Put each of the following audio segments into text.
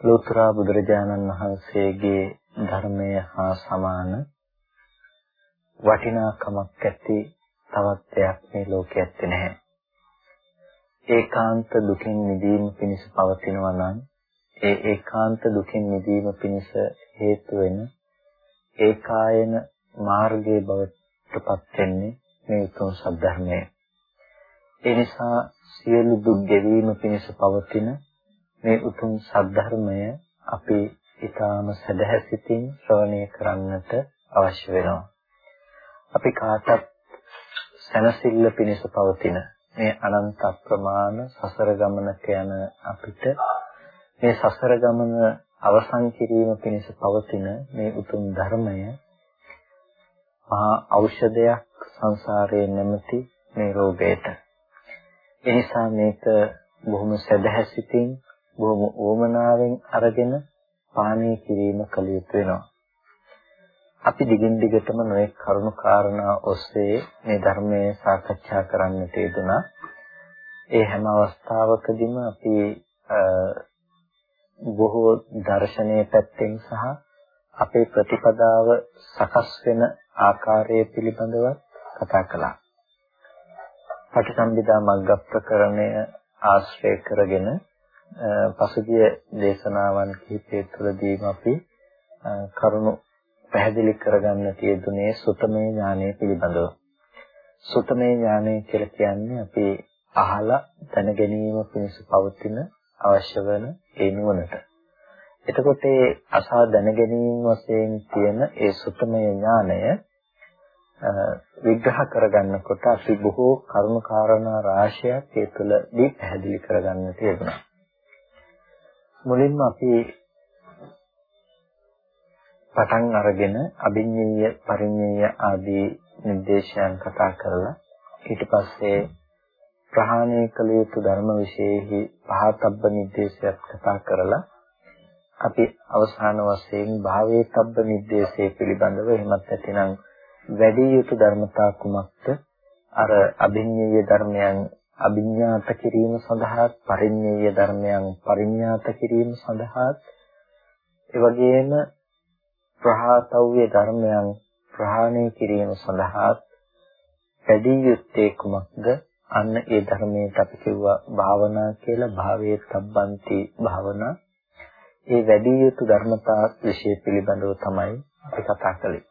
ලෝතර බුදුරජාණන් වහන්සේගේ ධර්මය හා සමාන වටිනාකමක් ඇති තවත් දෙයක් මේ ලෝකයේ ඇත්තේ නැහැ. ඒකාන්ත දුකින් මිදීම පිණිස පවතිනවා නම් ඒ ඒකාන්ත දුකින් මිදීම පිණිස හේතු වෙන ඒකායන මාර්ගයේ බවට පත් වෙන්නේ මේ උතුම් සද්ධර්මය. ඒ නිසා සියලු දුක් ගෙවීම පිණිස පවතින මේ උතුම් සද්ධර්මය අපි ඊටාම සදහැසිතින් ශ්‍රවණය කරන්නට අවශ්‍ය වෙනවා. අපි කාටත් සැනසෙල්ල පිණිස පවතින මේ අනන්ත අප්‍රමාණ සසර ගමනක යන අපිට මේ සසර ගමන අවසන් කිරීම පිණිස පවතින මේ උතුම් ධර්මය මහා ඖෂධයක් සංසාරයේ නැමැති මේ රෝගයට. එනිසා මේක බොහොම සදහැසිතින් බොහොම ඕමනාවෙන් අරගෙන පානය කිරීම කළ යුතු වෙනවා. අපි දිගින් දිගටම නොඑක් කරුණු කාරණා ඔස්සේ මේ ධර්මයේ සාකච්ඡා කරන්නට යෙදුණා. ඒ හැම අවස්ථාවකදීම අපි බොහෝ දර්ශනීය පැත්තෙන් සහ අපේ ප්‍රතිපදාව සකස් වෙන ආකාරය පිළිබඳව කතා කළා. පටිසම්භිදා මග්ග ප්‍රකරණය ආශ්‍රය කරගෙන පසුගිය දේශනාවන් කිහිපය තුළදීම අපි කරුණු පැහැදිලි කරගන්න තියදුනේ සුතමේ ඥානය පිළිබඳව. සුතමේ ඥානය කියලා කියන්නේ අපි අහලා දැන ගැනීම පිණිස පවතින අවශ්‍ය වෙන ඒ නුවණට. එතකොට ඒ අසා දැන ගැනීම වශයෙන් තියෙන ඒ සුතමේ ඥානය විග්‍රහ කරගන්නකොට අපි බොහෝ කරුණු කාරණා රාශියක් ඒ තුළදී පැහැදිලි කරගන්න තියෙනවා. මුලින්ම අපි පටන් අරගෙන අභිඤ්ඤය පරිඤ්ඤය ආදී නිर्देशයන් කතා කරලා ඊට පස්සේ ප්‍රහාණය කළ යුතු ධර්ම විශේෂෙහි පහතබ්බ නිर्देशයත් කතා කරලා අපි අවසාන වශයෙන් භාවේතබ්බ නිर्देशය පිළිබඳව එහෙමත් නැතිනම් වැඩි යුතු ධර්මතා කුමක්ද? අර අභිඤ්ඤය ධර්මයන් අභිඥාත කිරීම සඳහා පරිඤ්ඤේය ධර්මයන් පරිඥාත කිරීම සඳහා ඒ වගේම ප්‍රහාතව්‍ය ධර්මයන් ප්‍රහාණය කිරීම සඳහා වැඩි යුත්තේ කුමක්ද? අන්න ඒ ධර්මයට අපි කිව්වා භාවනා කියලා භාවයේ සම්බන්ති භාවනා. ඒ වැඩි යුතු ධර්මතා විශේෂ පිළිබඳව තමයි අපි කතා කළේ.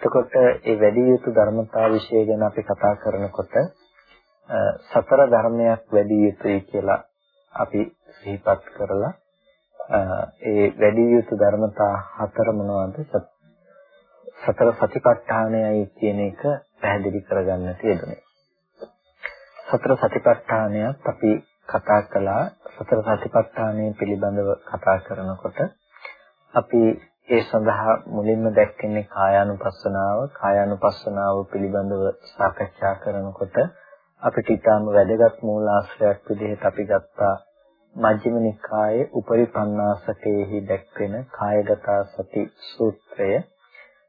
එතකොට ඒ වැඩි යුතු ධර්මතා විශේෂ ගැන අපි කතා කරනකොට සතර ධර්මයක් වැඩි යුතුයි කියලා අපි සිහිපත් කරලා ඒ වැඩි යුතු ධර්මතා හතර මොනවද? සතර සතිපට්ඨානයයි කියන එක පැහැදිලි කරගන්න තියෙන්නේ. සතර සතිපට්ඨානයත් අපි කතා කළා. සතර සතිපට්ඨානය පිළිබඳව කතා කරනකොට අපි ඒ සඳහා මුලින්ම දැක්කන්නේ කායානුපස්සනාව. කායානුපස්සනාව පිළිබඳව සාකච්ඡා කරනකොට අපිට ඊටාම වැදගත් මූලාශ්‍රයක් විදිහට අපි ගත්තා. මජ්ක්‍ධිම නිකායේ උපරිපන්නාසකයේහි දැක්වෙන කායගත සති සූත්‍රය.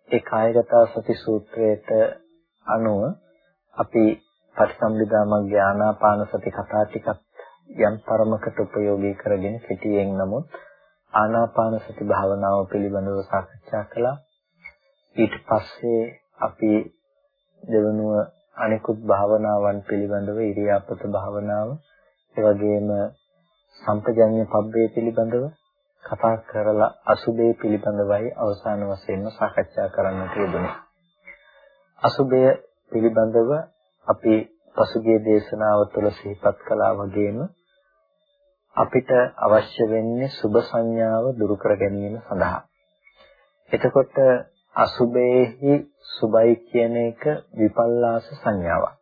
ඒ කායගත සති සූත්‍රයට අනුව අපි පටිසම්භිදා මග්ග ආනාපාන සති කතා ටිකක් යම් තරමකට ප්‍රයෝගී කරගෙන කෙටියෙන් නමුත් ආනාපාන සති භාවනාව පිළිබඳව සාකච්ඡා කළා. ඊට පස්සේ අපි දෙවනුව අනිකුත් භාවනාවන් පිළිබඳව ඉරියාපත භාවනාව ඒ වගේම සම්පජඤ්ඤ පබ්බේ පිළිබඳව කතා කරලා අසුබේ පිළිබඳවයි අවසාන වශයෙන්ම සාකච්ඡා කරන්නට යෙදුනේ. අසුබය පිළිබඳව අපි පසුගිය දේශනාව තුළ සිහිපත් කළා වගේම අපිට අවශ්‍ය වෙන්නේ සුභ සංඥාව දුරු කර ගැනීම සඳහා. එතකොට අසුබේහි සුබයි කියන එක විපල්ලාස සංඥාවක්.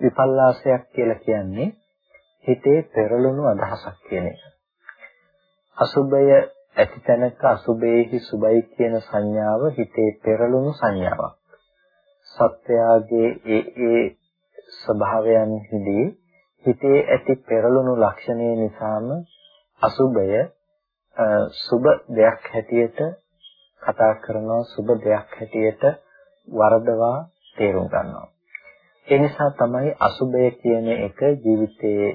විපල්ලාසයක් කියලා කියන්නේ හිතේ පෙරළුණු අදහසක් කියන එක. අසුබය ඇති තැනක අසුබේහි සුබයි කියන සංඥාව හිතේ පෙරළුණු සංඥාවක්. සත්‍යයේ ඒ ඒ ස්වභාවයන්හිදී හිතේ ඇති පෙරළුණු ලක්ෂණය නිසාම අසුබය සුබ දෙයක් හැටියට කතා කරනවා සුබ දෙයක් හැටියට වරදවා තේරුම් ගන්නවා. ඒ නිසා තමයි අසුබය කියන එක ජීවිතයේ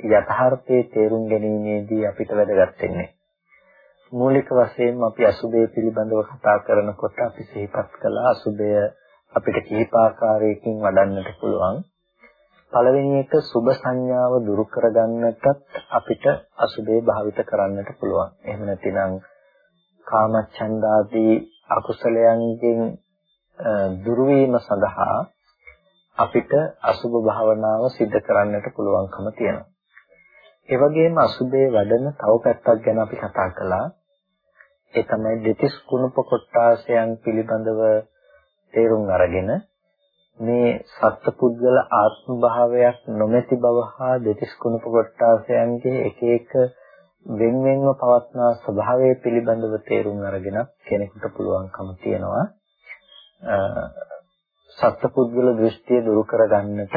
යථාර්ථයේ තේරුම් ගැනීමේදී අපිට වැදගත් වෙන්නේ. මූලික වශයෙන්ම අපි අසුබය පිළිබඳව කතා කරනකොට අපි සිහිපත් කළා අසුබය අපිට කිහිප ආකාරයකින් වඩන්නට පුළුවන්. පළවෙනි එක සුබ සංඥාව දුරු කරගන්නටත් අපිට අසුබේ භාවිත කරන්නට පුළුවන්. එහෙම නැතිනම් කාමච්ඡන්දාදී අකුසලයන්ගෙන් දුරු සඳහා අපිට අසුබ භාවනාව සිද්ධ කරන්නට පුළුවන්කම තියෙනවා. ඒ වගේම අසුබේ වැඩන තව පැත්තක් ගැන අපි කතා කළා. ඒ තමයි දෙතිස් කුණප කොටාසයන් පිළිබඳව තේරුම් අරගෙන මේ සත්පුද්ගල ආත්ම භාවයක් නොමැති බව හා දෙතිස් කුණප කොටාසයන්ගේ එක එක වෙන වෙනව පවත්නා ස්වභාවය පිළිබඳව තේරුම් අරගෙන කෙනෙකුට පුළුවන්කම තියනවා සත්පුද්ගල දෘෂ්ටිය දුරු කරගන්නට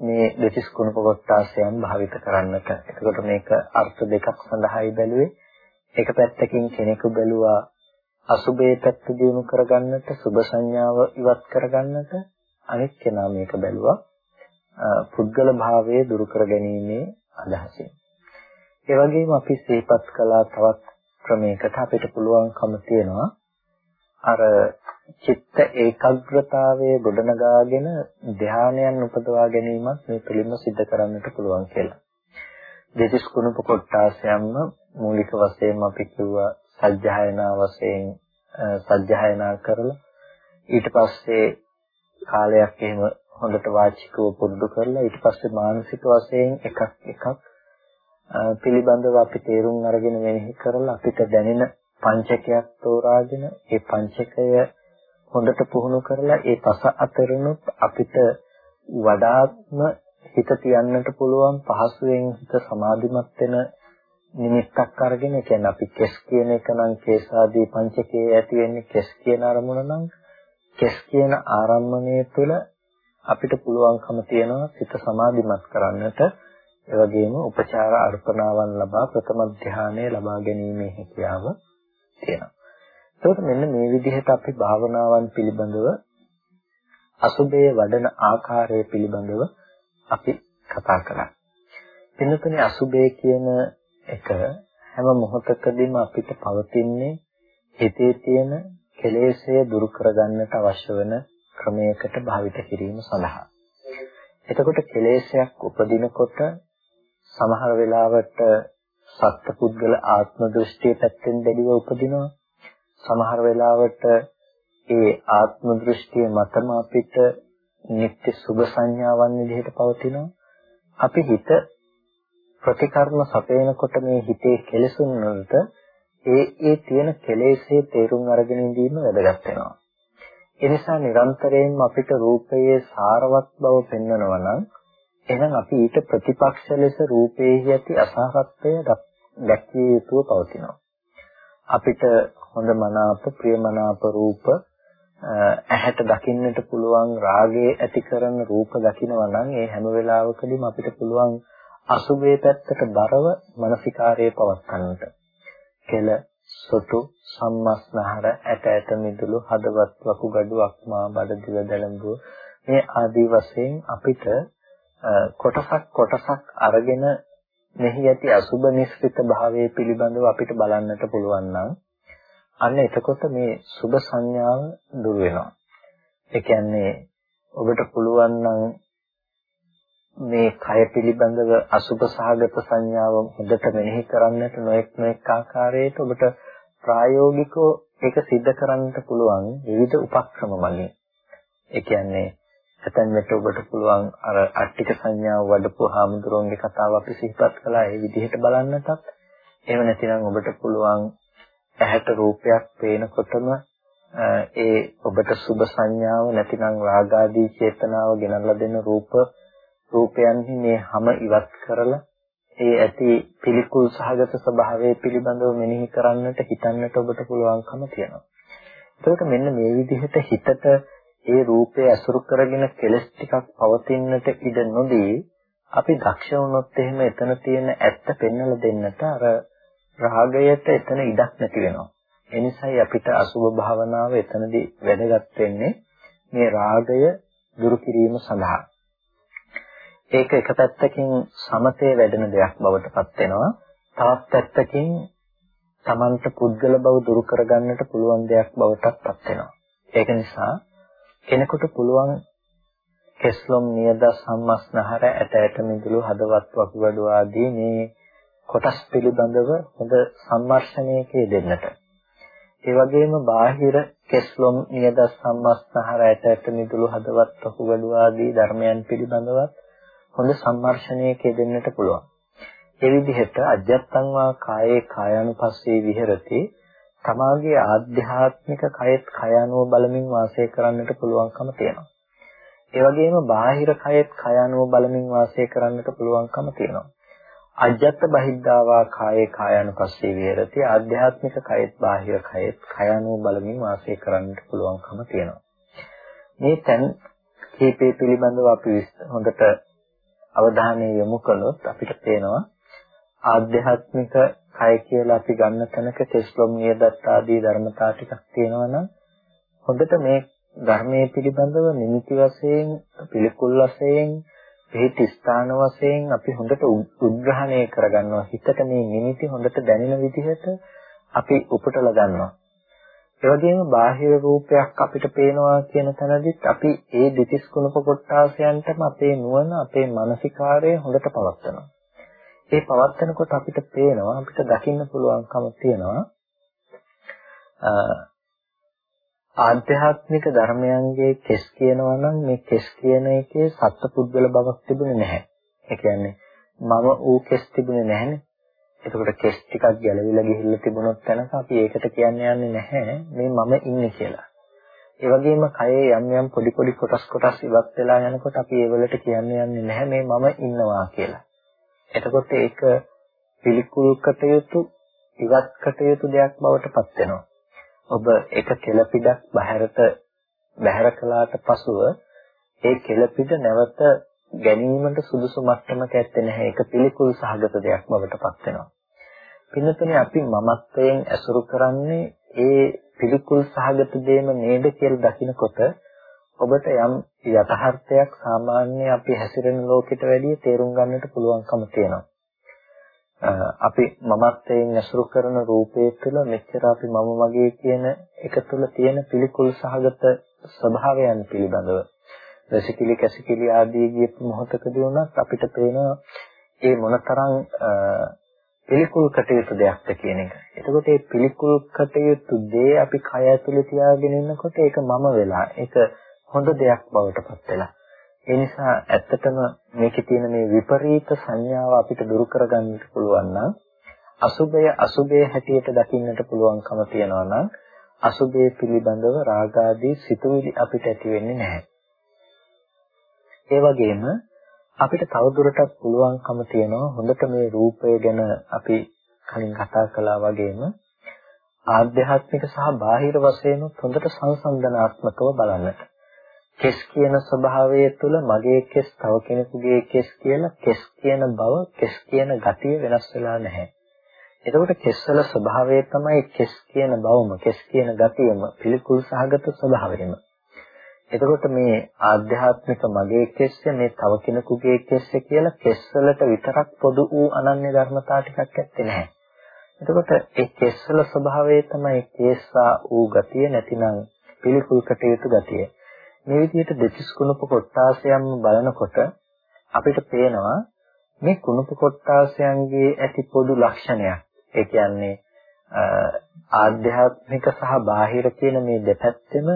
මේ දෙතිස් කුණප කොටාසයන් භාවිත කරන්නට. එතකොට මේක අර්ථ දෙකක් සඳහායි බැලුවේ. එක පැත්තකින් කෙනෙකු බැලුවා අසුබේ පැත්ත දිනු කරගන්නට, සුබ සංඥාව ඉවත් කරගන්නට, අනිත් කෙනා මේක බැලුවා පුද්ගල භාවයේ දුරු කර ගැනීමේ අදහසින්. ඒ වගේම අපි සිහිපත් කළා තවත් ක්‍රමයකට අපිට පුළුවන්කම තියෙනවා අර චිත්ත ඒකාග්‍රතාවයේ ගොඩනගාගෙන ධානයන් උපදවා ගැනීමත් මේ පිළිම සිද්ධ කරන්නට පුළුවන් කියලා. දෙතිස් කුණප කොටාසයන්ම මූලික වශයෙන්ම අපි කිව්වා සජ්ජායනා වශයෙන් සජ්ජායනා කරලා ඊට පස්සේ කාලයක් එහෙම හොඳට වාචිකව පුරුදු කරලා ඊට පස්සේ මානසික වශයෙන් එකක් එකක් පිළිබඳව අපි තේරුම් අරගෙන මෙනෙහි කරලා අපිට දැනෙන පංචකයක් තෝරාගෙන ඒ පංචකය හොඳට පුහුණු කරලා ඒ පස අතරිනුත් අපිට වඩාත්ම හිත තියන්නට පුළුවන් පහසුවෙන් හිත සමාධිමත් වෙන නිමිත්තක් අරගෙන ඒ කියන්නේ අපි කෙස් කියන එක නම් කේසාදී පංචකයේ ඇති වෙන්නේ කෙස් කියන අරමුණ නම් කෙස් කියන ආරම්මණය තුළ අපිට පුළුවන්කම තියෙනවා සිත සමාධිමත් කරන්නට. ඒ වගේම උපචාර අර්පණාවන් ලබා ප්‍රථම ධානය ලබා ගැනීමේ හැකියාව තියෙනවා. ඒකට මෙන්න මේ විදිහට අපි භාවනාවන් පිළිබඳව අසුබයේ වඩන ආකාරය පිළිබඳව අපි කතා කරා. පින්නතුනේ අසුබය කියන එක හැම මොහොතකදීම අපිට පවතින්නේ හිතේ තියෙන කෙලෙස්ය දුරු කරගන්නට අවශ්‍ය වෙන ක්‍රමයකට භාවිත කිරීම සඳහා. එතකොට කෙලෙස්යක් උපදිනකොට සමහර වෙලාවට සත්පුද්ගල ආත්ම දෘෂ්ටිය පැත්තෙන් දැඩිව උපදිනවා. සමහර වෙලාවට ඒ ආත්ම දෘෂ්ටිය මතම අපිට නිත්‍ය සුභ සංඥාවන් විදිහට පවතිනවා. අපි හිත ප්‍රතිකර්ම සපයනකොට මේ හිතේ කෙලෙසුන් වලට ඒ ඒ තියෙන කෙලෙස්ේ තේරුම් අරගෙන ඉඳීම වැදගත් වෙනවා. ඒ නිසා නිරන්තරයෙන්ම අපිට රූපයේ සාරවත් බව පෙන්වනවා නම් එහෙනම් අපි ඊට ප්‍රතිපක්ෂ ලෙස රූපයේ ඇති අසහරත්වය දැක්විය යුතුව පවතිනවා. අපිට හොඳ මනාප ප්‍රියමනාප රූප ඇහැට දකින්නට පුළුවන් රාගයේ ඇති කරන රූප දකිනවා නම් ඒ හැම වෙලාවකදීම අපිට පුළුවන් අසුභයේ පැත්තට බරව මානසිකාරයේ පවත්වන්නට. කෙල සොටු සම්මස්නහර ඇට ඇට මිදුළු හදවත් වකුගඩු අක්මා බඩ දිව දැලඹුව මේ ආදී වශයෙන් අපිට කොටසක් කොටසක් අරගෙන මෙහි ඇති අසුබ නිස්සිත භාවයේ පිළිබඳව අපිට බලන්නට පුළුවන් නම් අන්න එතකොට මේ සුබ සංඥාව දුර වෙනවා. ඒ කියන්නේ ඔබට පුළුවන් නම් මේ කය පිළිබඳව අසුබ සහගත සංඥාව හොඳට මෙනෙහි කරන්නට නොඑක් නොඑක් ආකාරයට ඔබට ප්‍රායෝගිකව ඒක सिद्ध කරන්නට පුළුවන් විවිධ උපක්‍රම මගින්. ඒ කියන්නේ ඇතැම් වෙට ඔබට පුළුවන් අර අට්ටික සංඥාව වඩපු හාමුදුරුවන්ගේ කතාව අපි සිහිපත් කළා ඒ විදිහට බලන්නටත් එහෙම නැතිනම් ඔබට පුළුවන් ඇහැට රූපයක් පේනකොටම ඒ ඔබට සුබ සංඥාව නැතිනම් රාගාදී චේතනාව ගෙනල්ලා දෙන රූප රූපයන්හි මේ හැම ඉවත් කරලා ඒ ඇති පිළිකුල් සහගත ස්වභාවය පිළිබඳව මෙනෙහි කරන්නට හිතන්නට ඔබට පුළුවන්කම තියෙනවා. එතකොට මෙන්න මේ විදිහට හිතට ඒ රූපය අසුරු කරගෙන කෙලස් ටිකක් පවතින්නට ඉඩ නොදී අපි දක්ෂ වුණොත් එහෙම එතන තියෙන ඇත්ත පෙන්වලා දෙන්නට අර රාගයට එතන ඉඩක් නැති වෙනවා. ඒ නිසායි අපිට අසුභ භාවනාව එතනදී වැදගත් වෙන්නේ මේ රාගය දුරු කිරීම සඳහා. ඒක එක පැත්තකින් සමතේ වැඩෙන දෙයක් බවට පත් වෙනවා. තවත් පැත්තකින් Tamanට පුද්ගල බව දුරු කරගන්නට පුළුවන් දෙයක් බවටත් පත් වෙනවා. ඒක නිසා කෙනෙකුට පුළුවන් කෙස්ලොම් නියද සම්මස්නහර ඇට ඇට මිදුළු හදවත් වකුගඩු ආදී මේ කොටස් පිළිබඳව හොඳ සම්මර්ෂණයක දෙන්නට. ඒ වගේම බාහිර කෙස්ලොම් නියද සම්මස්නහර ඇට ඇට මිදුළු හදවත් වකුගඩු ආදී ධර්මයන් පිළිබඳවත් හොඳ සම්මර්ෂණයක දෙන්නට පුළුවන්. ඒ විදිහට අජත්තං වා කායේ කායानुපස්සේ විහෙරති තමාගේ ආධ්‍යාත්මික කයත් කයano බලමින් වාසය කරන්නට පුළුවන්කම තියෙනවා. ඒ වගේම බාහිර කයත් කයano බලමින් වාසය කරන්නට පුළුවන්කම තියෙනවා. අජත්ත බහිද්ධාවා කායේ කායानुපස්සේ විහෙරති ආධ්‍යාත්මික කයත් බාහිර කයත් කයano බලමින් වාසය කරන්නට පුළුවන්කම තියෙනවා. මේ තැන් කීපේ පිළිබඳව අපි හොඳට අවධානය යොමු කළොත් අපිට පේනවා ආධ්‍යාත්මික කය කියලා අපි ගන්න තැනක කෙස්ලොම් නියදත් ආදී ධර්මතා ටිකක් තියෙනවා නම් හොඳට මේ ධර්මයේ පිළිබඳව නිමිති වශයෙන් පිළිකුල් වශයෙන් පිට ස්ථාන වශයෙන් අපි හොඳට උද්ග්‍රහණය කරගන්නවා. හිතට මේ නිමිති හොඳට දැනෙන විදිහට අපි උපුටලා ගන්නවා. ඒ වගේම බාහිර රූපයක් අපිට පේනවා කියන තැනදිත් අපි ඒ දෙතිස් කුණප කොටාසයන්ටම අපේ නුවණ අපේ මානසිකාරය හොඳට පවත්නවා ඒ පවත්නකොට අපිට පේනවා අපිට දකින්න පුළුවන්කම තියෙනවා ආධ්‍යාත්මික ධර්මයන්ගේ කෙස් කියනවා නම් මේ කෙස් කියන එකේ සත්පුද්ගල බවක් තිබුණේ නැහැ. ඒ කියන්නේ මම ඌ කෙස් තිබුණේ නැහැනේ. එතකොට කෙස් ටිකක් ගැලවිලා ගිහිල්ලා තිබුණොත් තැනක අපි ඒකට කියන්නේ යන්නේ නැහැ මේ මම ඉන්නේ කියලා. ඒ වගේම කයේ යම් යම් පොඩි පොඩි කොටස් කොටස් ඉවත් වෙලා යනකොට අපි ඒවලට කියන්නේ යන්නේ නැහැ මේ මම ඉන්නවා කියලා. එතකොට ඒක පිළිකුල් කටයුතු ඉවත් කටයුතු දෙයක් බවට පත් වෙනවා. ඔබ එක කෙලපිඩක් බහැරට බහැර කළාට පසුව ඒ කෙලපිඩ නැවත ගැනීමට සුදුසු මට්ටමක ඇත්තේ නැහැ. ඒක පිළිකුල් සහගත දෙයක් බවට පත් වෙනවා. පින්නතුනේ අපි මමත්වයෙන් ඇසුරු කරන්නේ ඒ පිළිකුල් සහගත දෙයම නේද කියලා දකිනකොට ඔබට යම් යථාර්ථයක් සාමාන්‍ය අපි හැසිරෙන ලෝකෙට වැඩිය තේරුම් ගන්නට පුළුවන්කම තියෙනවා. අපි මමත්වයෙන් ඇසුරු කරන රූපයේ තුළ මෙච්චර අපි මම මගේ කියන එක තුළ තියෙන පිළිකුල් සහගත ස්වභාවයන් පිළිබඳව රසිකිලි කැසිකිලි ආදී ගියපු මොහොතකදී වුණත් අපිට පේනවා ඒ මොනතරම් පිළිකුල් කටයුතු දෙයක්ද කියන එක. එතකොට මේ පිළිකුල් කටයුතු දේ අපි කය ඇතුලේ තියාගෙන ඉන්නකොට ඒක මම වෙලා ඒක හොඳ දෙයක් බවට පත් වෙලා. ඒ නිසා ඇත්තටම මේකේ තියෙන මේ විපරීත සංඥාව අපිට දුරු කරගන්න පුළුවන් නම් අසුබය අසුබය හැටියට දකින්නට පුළුවන්කම තියනවා නම් අසුබය පිළිබඳව රාගාදී සිතුවිලි අපිට ඇති වෙන්නේ නැහැ. ඒ වගේම අපිට තවදුරටත් පුළුවන්කම තියෙනවා හොඳට මේ රූපය ගැන අපි කලින් කතා කළා වගේම ආධ්‍යාත්මික සහ බාහිර වශයෙන් හොඳට සංසන්දනාත්මකව බලන්නට. කෙස් කියන ස්වභාවය තුළ මගේ කෙස් තව කෙනෙකුගේ කෙස් කියලා කෙස් කියන බව කෙස් කියන ගතිය වෙනස් වෙලා නැහැ. එතකොට කෙස්වල ස්වභාවය තමයි කෙස් කියන බවම කෙස් කියන ගතියම පිළිකුල් සහගත ස්වභාවයම. එතකොට මේ ආධ්‍යාත්මික මගේ කෙස්ස මේ තව කෙනෙකුගේ කෙස්ස කියලා කෙස්වලට විතරක් පොදු වූ අනන්‍ය ධර්මතා ටිකක් ඇත්තේ නැහැ. එතකොට ඒ කෙස්වල ස්වභාවය තමයි කේසා වූ ගතිය නැතිනම් පිළිකුල් කටයුතු ගතිය. මේ විදිහට දෙතිස් කුණප කොටාසයන්ම බලනකොට අපිට පේනවා මේ කුණප කොටාසයන්ගේ ඇති පොදු ලක්ෂණයක්. ඒ කියන්නේ ආධ්‍යාත්මික සහ බාහිර කියන මේ දෙපැත්තෙම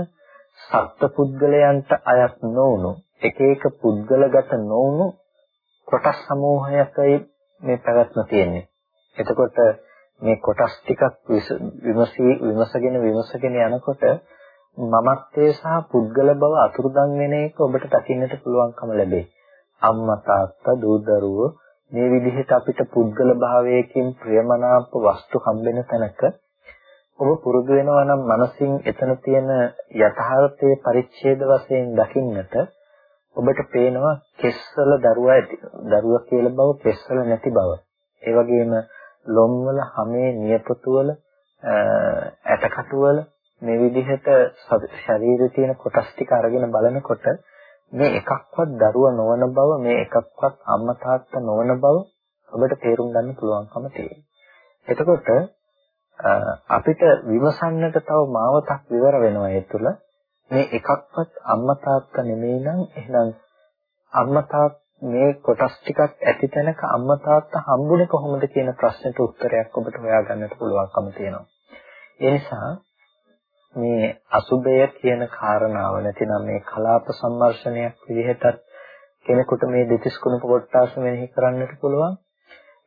සත්පුද්ගලයන්ට අයත් නොවුණු එක එක පුද්ගලගත නොවුණු කොටස් සමූහයකයි මේ පැවැත්ම තියෙන්නේ. එතකොට මේ කොටස් ටිකක් විමසී විමසගෙන විමසගෙන යනකොට මමත්වයේ සහ පුද්ගල බව අතුරුදන් වෙන එක ඔබට දකින්නට පුළුවන්කම ලැබේ. අම්මා තාත්තා දූ දරුවෝ මේ විදිහට අපිට පුද්ගල භාවයකින් ප්‍රියමනාප වස්තු හම්බෙන තැනක ඔබ පුරුදු වෙනවා නම් මනසින් එතන තියෙන යථාර්ථයේ පරිච්ඡේද වශයෙන් දකින්නට ඔබට පේනවා කෙස්වල දරුවා ඇති දරුවා කියලා බව කෙස්වල නැති බව. ඒ වගේම ලොම්වල හැමේ නියපොතුවල ඇටකටුවල මේ විදිහට ශරීරයේ තියෙන කොටස් ටික අරගෙන බලනකොට මේ එකක්වත් දරුව නොවන බව මේ එකක්වත් අම්මා තාත්තා නොවන බව ඔබට තේරුම් ගන්න පුළුවන්කම තියෙනවා. එතකොට අපිට විමසන්නට තව මාවතක් විවර වෙනවා ඒ තුළ මේ එකක්වත් අම්මා තාත්තා නෙමෙයි නම් එහෙනම් අම්මා තාත්තා මේ කොටස් ටිකක් ඇති තැනක අම්මා තාත්තා හම්බුනේ කොහොමද කියන ප්‍රශ්නෙට උත්තරයක් ඔබට හොයාගන්නට පුළුවන්කම තියෙනවා. ඒ නිසා මේ අසුබය කියන කාරණාව නැතිනම් මේ කලාප සම්මර්ෂණයක් විදිහටත් කෙනෙකුට මේ දෙතිස් කුණප කොටාස මෙනෙහි කරන්නට පුළුවන්.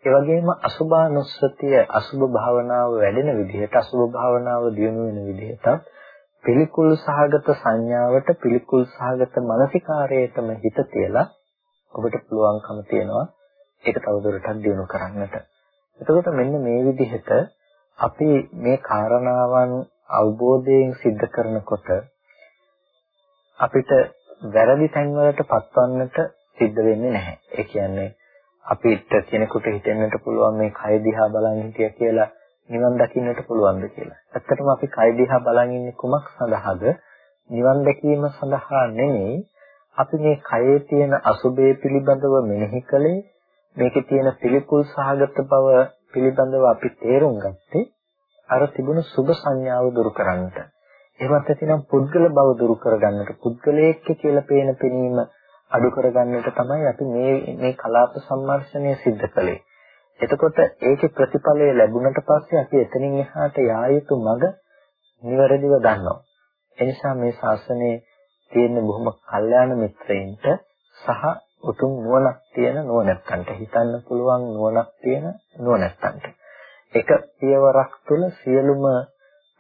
ඒ වගේම අසුභානුස්සතිය අසුභ භාවනාව වැඩෙන විදිහට අසුභ භාවනාව දියුණු වෙන විදිහට පිළිකුල් සහගත සංඥාවට පිළිකුල් සහගත මානසිකාරයටම හිත තියලා ඔබට පුළුවන්කම තියෙනවා ඒක තවදුරටත් දියුණු කරන්නට. එතකොට මෙන්න මේ විදිහට අපි මේ කාරණාවන් අවබෝධයෙන් සිද්ධ කරනකොට අපිට වැරදි තැන්වලට පත්වන්නට සිද්ධ වෙන්නේ නැහැ. ඒ කියන්නේ අපිට කෙනෙකුට හිතෙන්නට පුළුවන් මේ කය දිහා බලන් හිටිය කියලා නිවන් දකින්නට පුළුවන්ද කියලා. ඇත්තටම අපි කය දිහා බලන් ඉන්නේ කුමක් සඳහාද? නිවන් දැකීම සඳහා නෙමෙයි. අපි මේ කයේ තියෙන අසුබේ පිළිබඳව මෙනෙහි කළේ මේකේ තියෙන පිළිකුල් සහගත බව පිළිබඳව අපි තේරුම් ගත්තේ අර තිබුණු සුභ සංඥාව දුරු කරන්නට. එහෙමත් නැතිනම් පුද්ගල බව දුරු කරගන්නට පුද්ගලයෙක් කියලා පේන පෙනීම අඩු කරගන්නට තමයි අපි මේ මේ කලාප සම්මර්ෂණය සිද්ධ කළේ. එතකොට ඒකේ ප්‍රතිඵලය ලැබුණට පස්සේ අපි එතනින් එහාට යා යුතු මඟ නිවැරදිව දන්නවා. එනිසා මේ ශාසනයේ තියෙන බොහොම කල්යාණ මිත්‍රයින්ට සහ උතුම් නුවණක් තියෙන නුවණැත්තන්ට හිතන්න පුළුවන් නුවණක් තියෙන නුවණැත්තන්ට එක පියවරක් තුළ සියලුම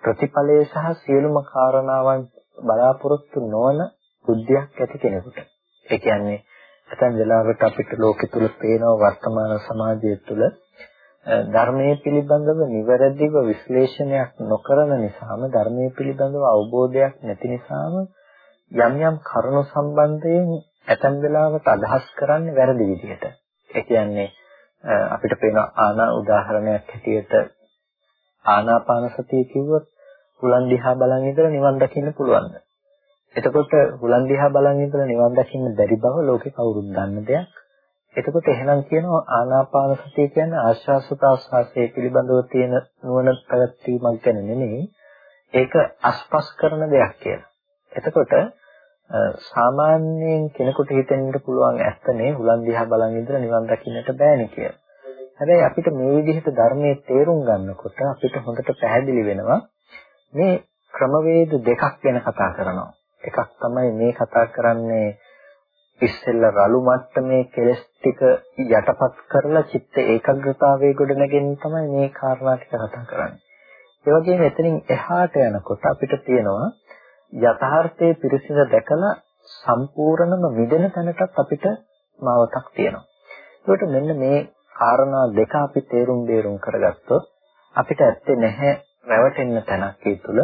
ප්‍රතිඵලයේ සහ සියලුම කාරණාවන් බලාපොරොත්තු නොවන බුද්ධියක් ඇති කෙනෙකුට ඒ කියන්නේ ඇතන් වෙලාවට අපිට ලෝකෙ තුල පේන වර්තමාන සමාජය තුළ ධර්මයේ පිළිබඳව නිවැරදිව විශ්ලේෂණයක් නොකරන නිසාම ධර්මයේ පිළිබඳව අවබෝධයක් නැති නිසාම යම් යම් කරුණු සම්බන්ධයෙන් ඇතැම් වෙලාවට අදහස් කරන්නේ වැරදි විදිහට. ඒ කියන්නේ අපිට පේන ආනා උදාහරණයක් හැටියට ආනාපාන සතිය කිව්වොත් හුලන් දිහා බලන් ඉඳලා නිවන් දකින්න පුළුවන්ද? එතකොට හුලන් දිහා බලන් ඉඳලා නිවන් දකින්න බැරි බව ලෝකේ කවුරුත් දන්න දෙයක්. එතකොට එහෙනම් කියනවා ආනාපාන සතිය කියන්නේ ආශ්වාස ප්‍රාශ්වාසයේ පිළිබඳව තියෙන නුවණ පැවැත්වීමක් ගැන නෙමෙයි. ඒක අස්පස් කරන දෙයක් කියලා. එතකොට සාමාන්‍යයෙන් කෙනෙකුට හිතෙන්න පුළුවන් ඇත්තනේ හුලන් දිහා බලන් ඉඳලා නිවන් දකින්නට බෑනේ කියලා. හැබැයි අපිට මේ විදිහට ධර්මයේ තේරුම් ගන්නකොට අපිට හොඳට පැහැදිලි වෙනවා මේ ක්‍රමවේද දෙකක් ගැන කතා කරනවා. එකක් තමයි මේ කතා කරන්නේ ඉස්සෙල්ලා රළු මට්ටමේ කෙලස් ටික යටපත් කරලා චිත්ත ඒකාග්‍රතාවයේ ගොඩනගෙන තමයි මේ කාරණා ටික කතා කරන්නේ. ඒ වගේම එතනින් එහාට යනකොට අපිට තියෙනවා යථාර්ථයේ පිරිසිඳ දැකලා සම්පූර්ණම මිදෙන තැනටත් අපිට මාවතක් තියෙනවා. ඒකට මෙන්න මේ කාරණා දෙක අපි තේරුම් බේරුම් කරගත්තොත් අපිට ඇත්තේ නැහැ රැවටෙන්න තැනක් ඒ තුල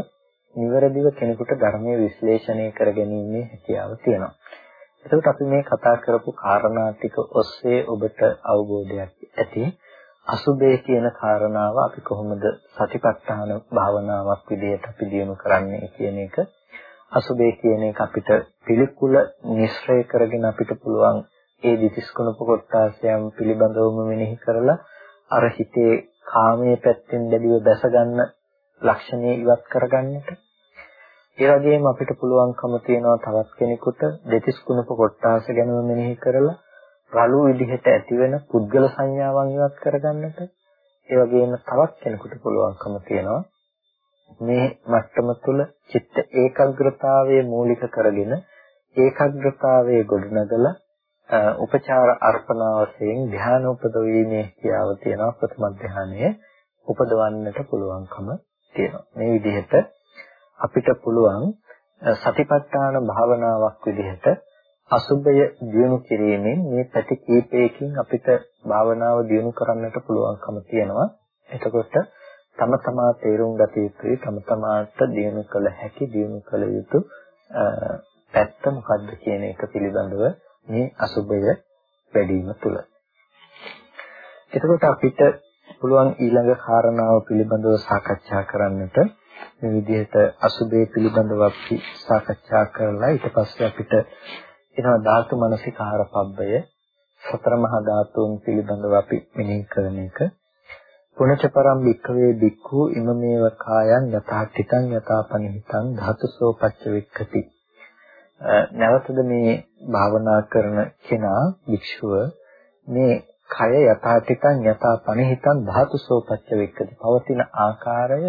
නිවැරදිව කෙනෙකුට ධර්මයේ විශ්ලේෂණය කරගැනීමේ හැකියාව තියෙනවා. එතකොට අපි මේ කතා කරපු කාරණා ටික ඔස්සේ ඔබට අවබෝධයක් ඇති අසුබේ කියන කාරණාව අපි කොහොමද සතිපට්ඨාන භාවනාවක් විදිහට අපි දිනු කරන්නේ කියන එක අසුබේ කියන එක අපිට පිළිකුල නිස්සය කරගෙන අපිට පුළුවන් ඒ දිතිස්කුණප කොටාසයන් පිළිබඳවම මෙනෙහි කරලා අර හිතේ කාමයේ පැත්තෙන් දැඩිව දැස ගන්න ලක්ෂණේ ඉවත් කරගන්නට. ඒ වගේම අපිට පුළුවන්කම තියෙනවා තවත් කෙනෙකුට දෙතිස්කුණප කොටාස ගැනම මෙනෙහි කරලා රළු විදිහට ඇතිවෙන පුද්ගල සංඥාවන් ඉවත් කරගන්නට. ඒ වගේම තවත් කෙනෙකුට පුළුවන්කම තියෙනවා මේ මට්ටම තුළ චිත්ත ඒකාග්‍රතාවයේ මූලික කරගෙන ඒකාග්‍රතාවයේ ගොඩනගලා උපචාර අර්පණා වශයෙන් ධ්‍යාන උපදවීමේ කියාව තියෙනවා ප්‍රථම ධ්‍යානයේ උපදවන්නට පුළුවන්කම තියෙනවා මේ විදිහට අපිට පුළුවන් සතිපට්ඨාන භාවනාවක් විදිහට අසුබය දියුණු කිරීමෙන් මේ පැති කීපයකින් අපිට භාවනාව දියුණු කරන්නට පුළුවන්කම තියෙනවා. එතකොට තම තමා තේරුම් ගත යුතුයි තම තමාට දියුණු කළ හැකි දියුණු කළ යුතු පැත්ත මොකක්ද කියන එක පිළිබඳව මේ අසුබය වැඩිම තුල. එතකොට අපිට පුළුවන් ඊළඟ කාරණාව පිළිබඳව සාකච්ඡා කරන්නට මේ විදිහට අසුබේ පිළිබඳව අපි සාකච්ඡා කරලා ඊට පස්සේ අපිට එනවා ධාතු මනසිකාර පබ්බය සතර මහා ධාතුන් පිළිබඳව අපි මෙනෙහි කරන එක පුනච පරම් වික්ඛවේ බික්ඛු ඉමමේව කායං යථාත්ථිතං යථාපනිහිතං ධාතුසෝ පච්චවික්ඛති නැවතද මේ භාවනා කරන කෙනා වික්ෂුව මේ කය යථාත්ථිතං යථාපනිහිතං ධාතුසෝ පච්චවික්ඛති පවතින ආකාරය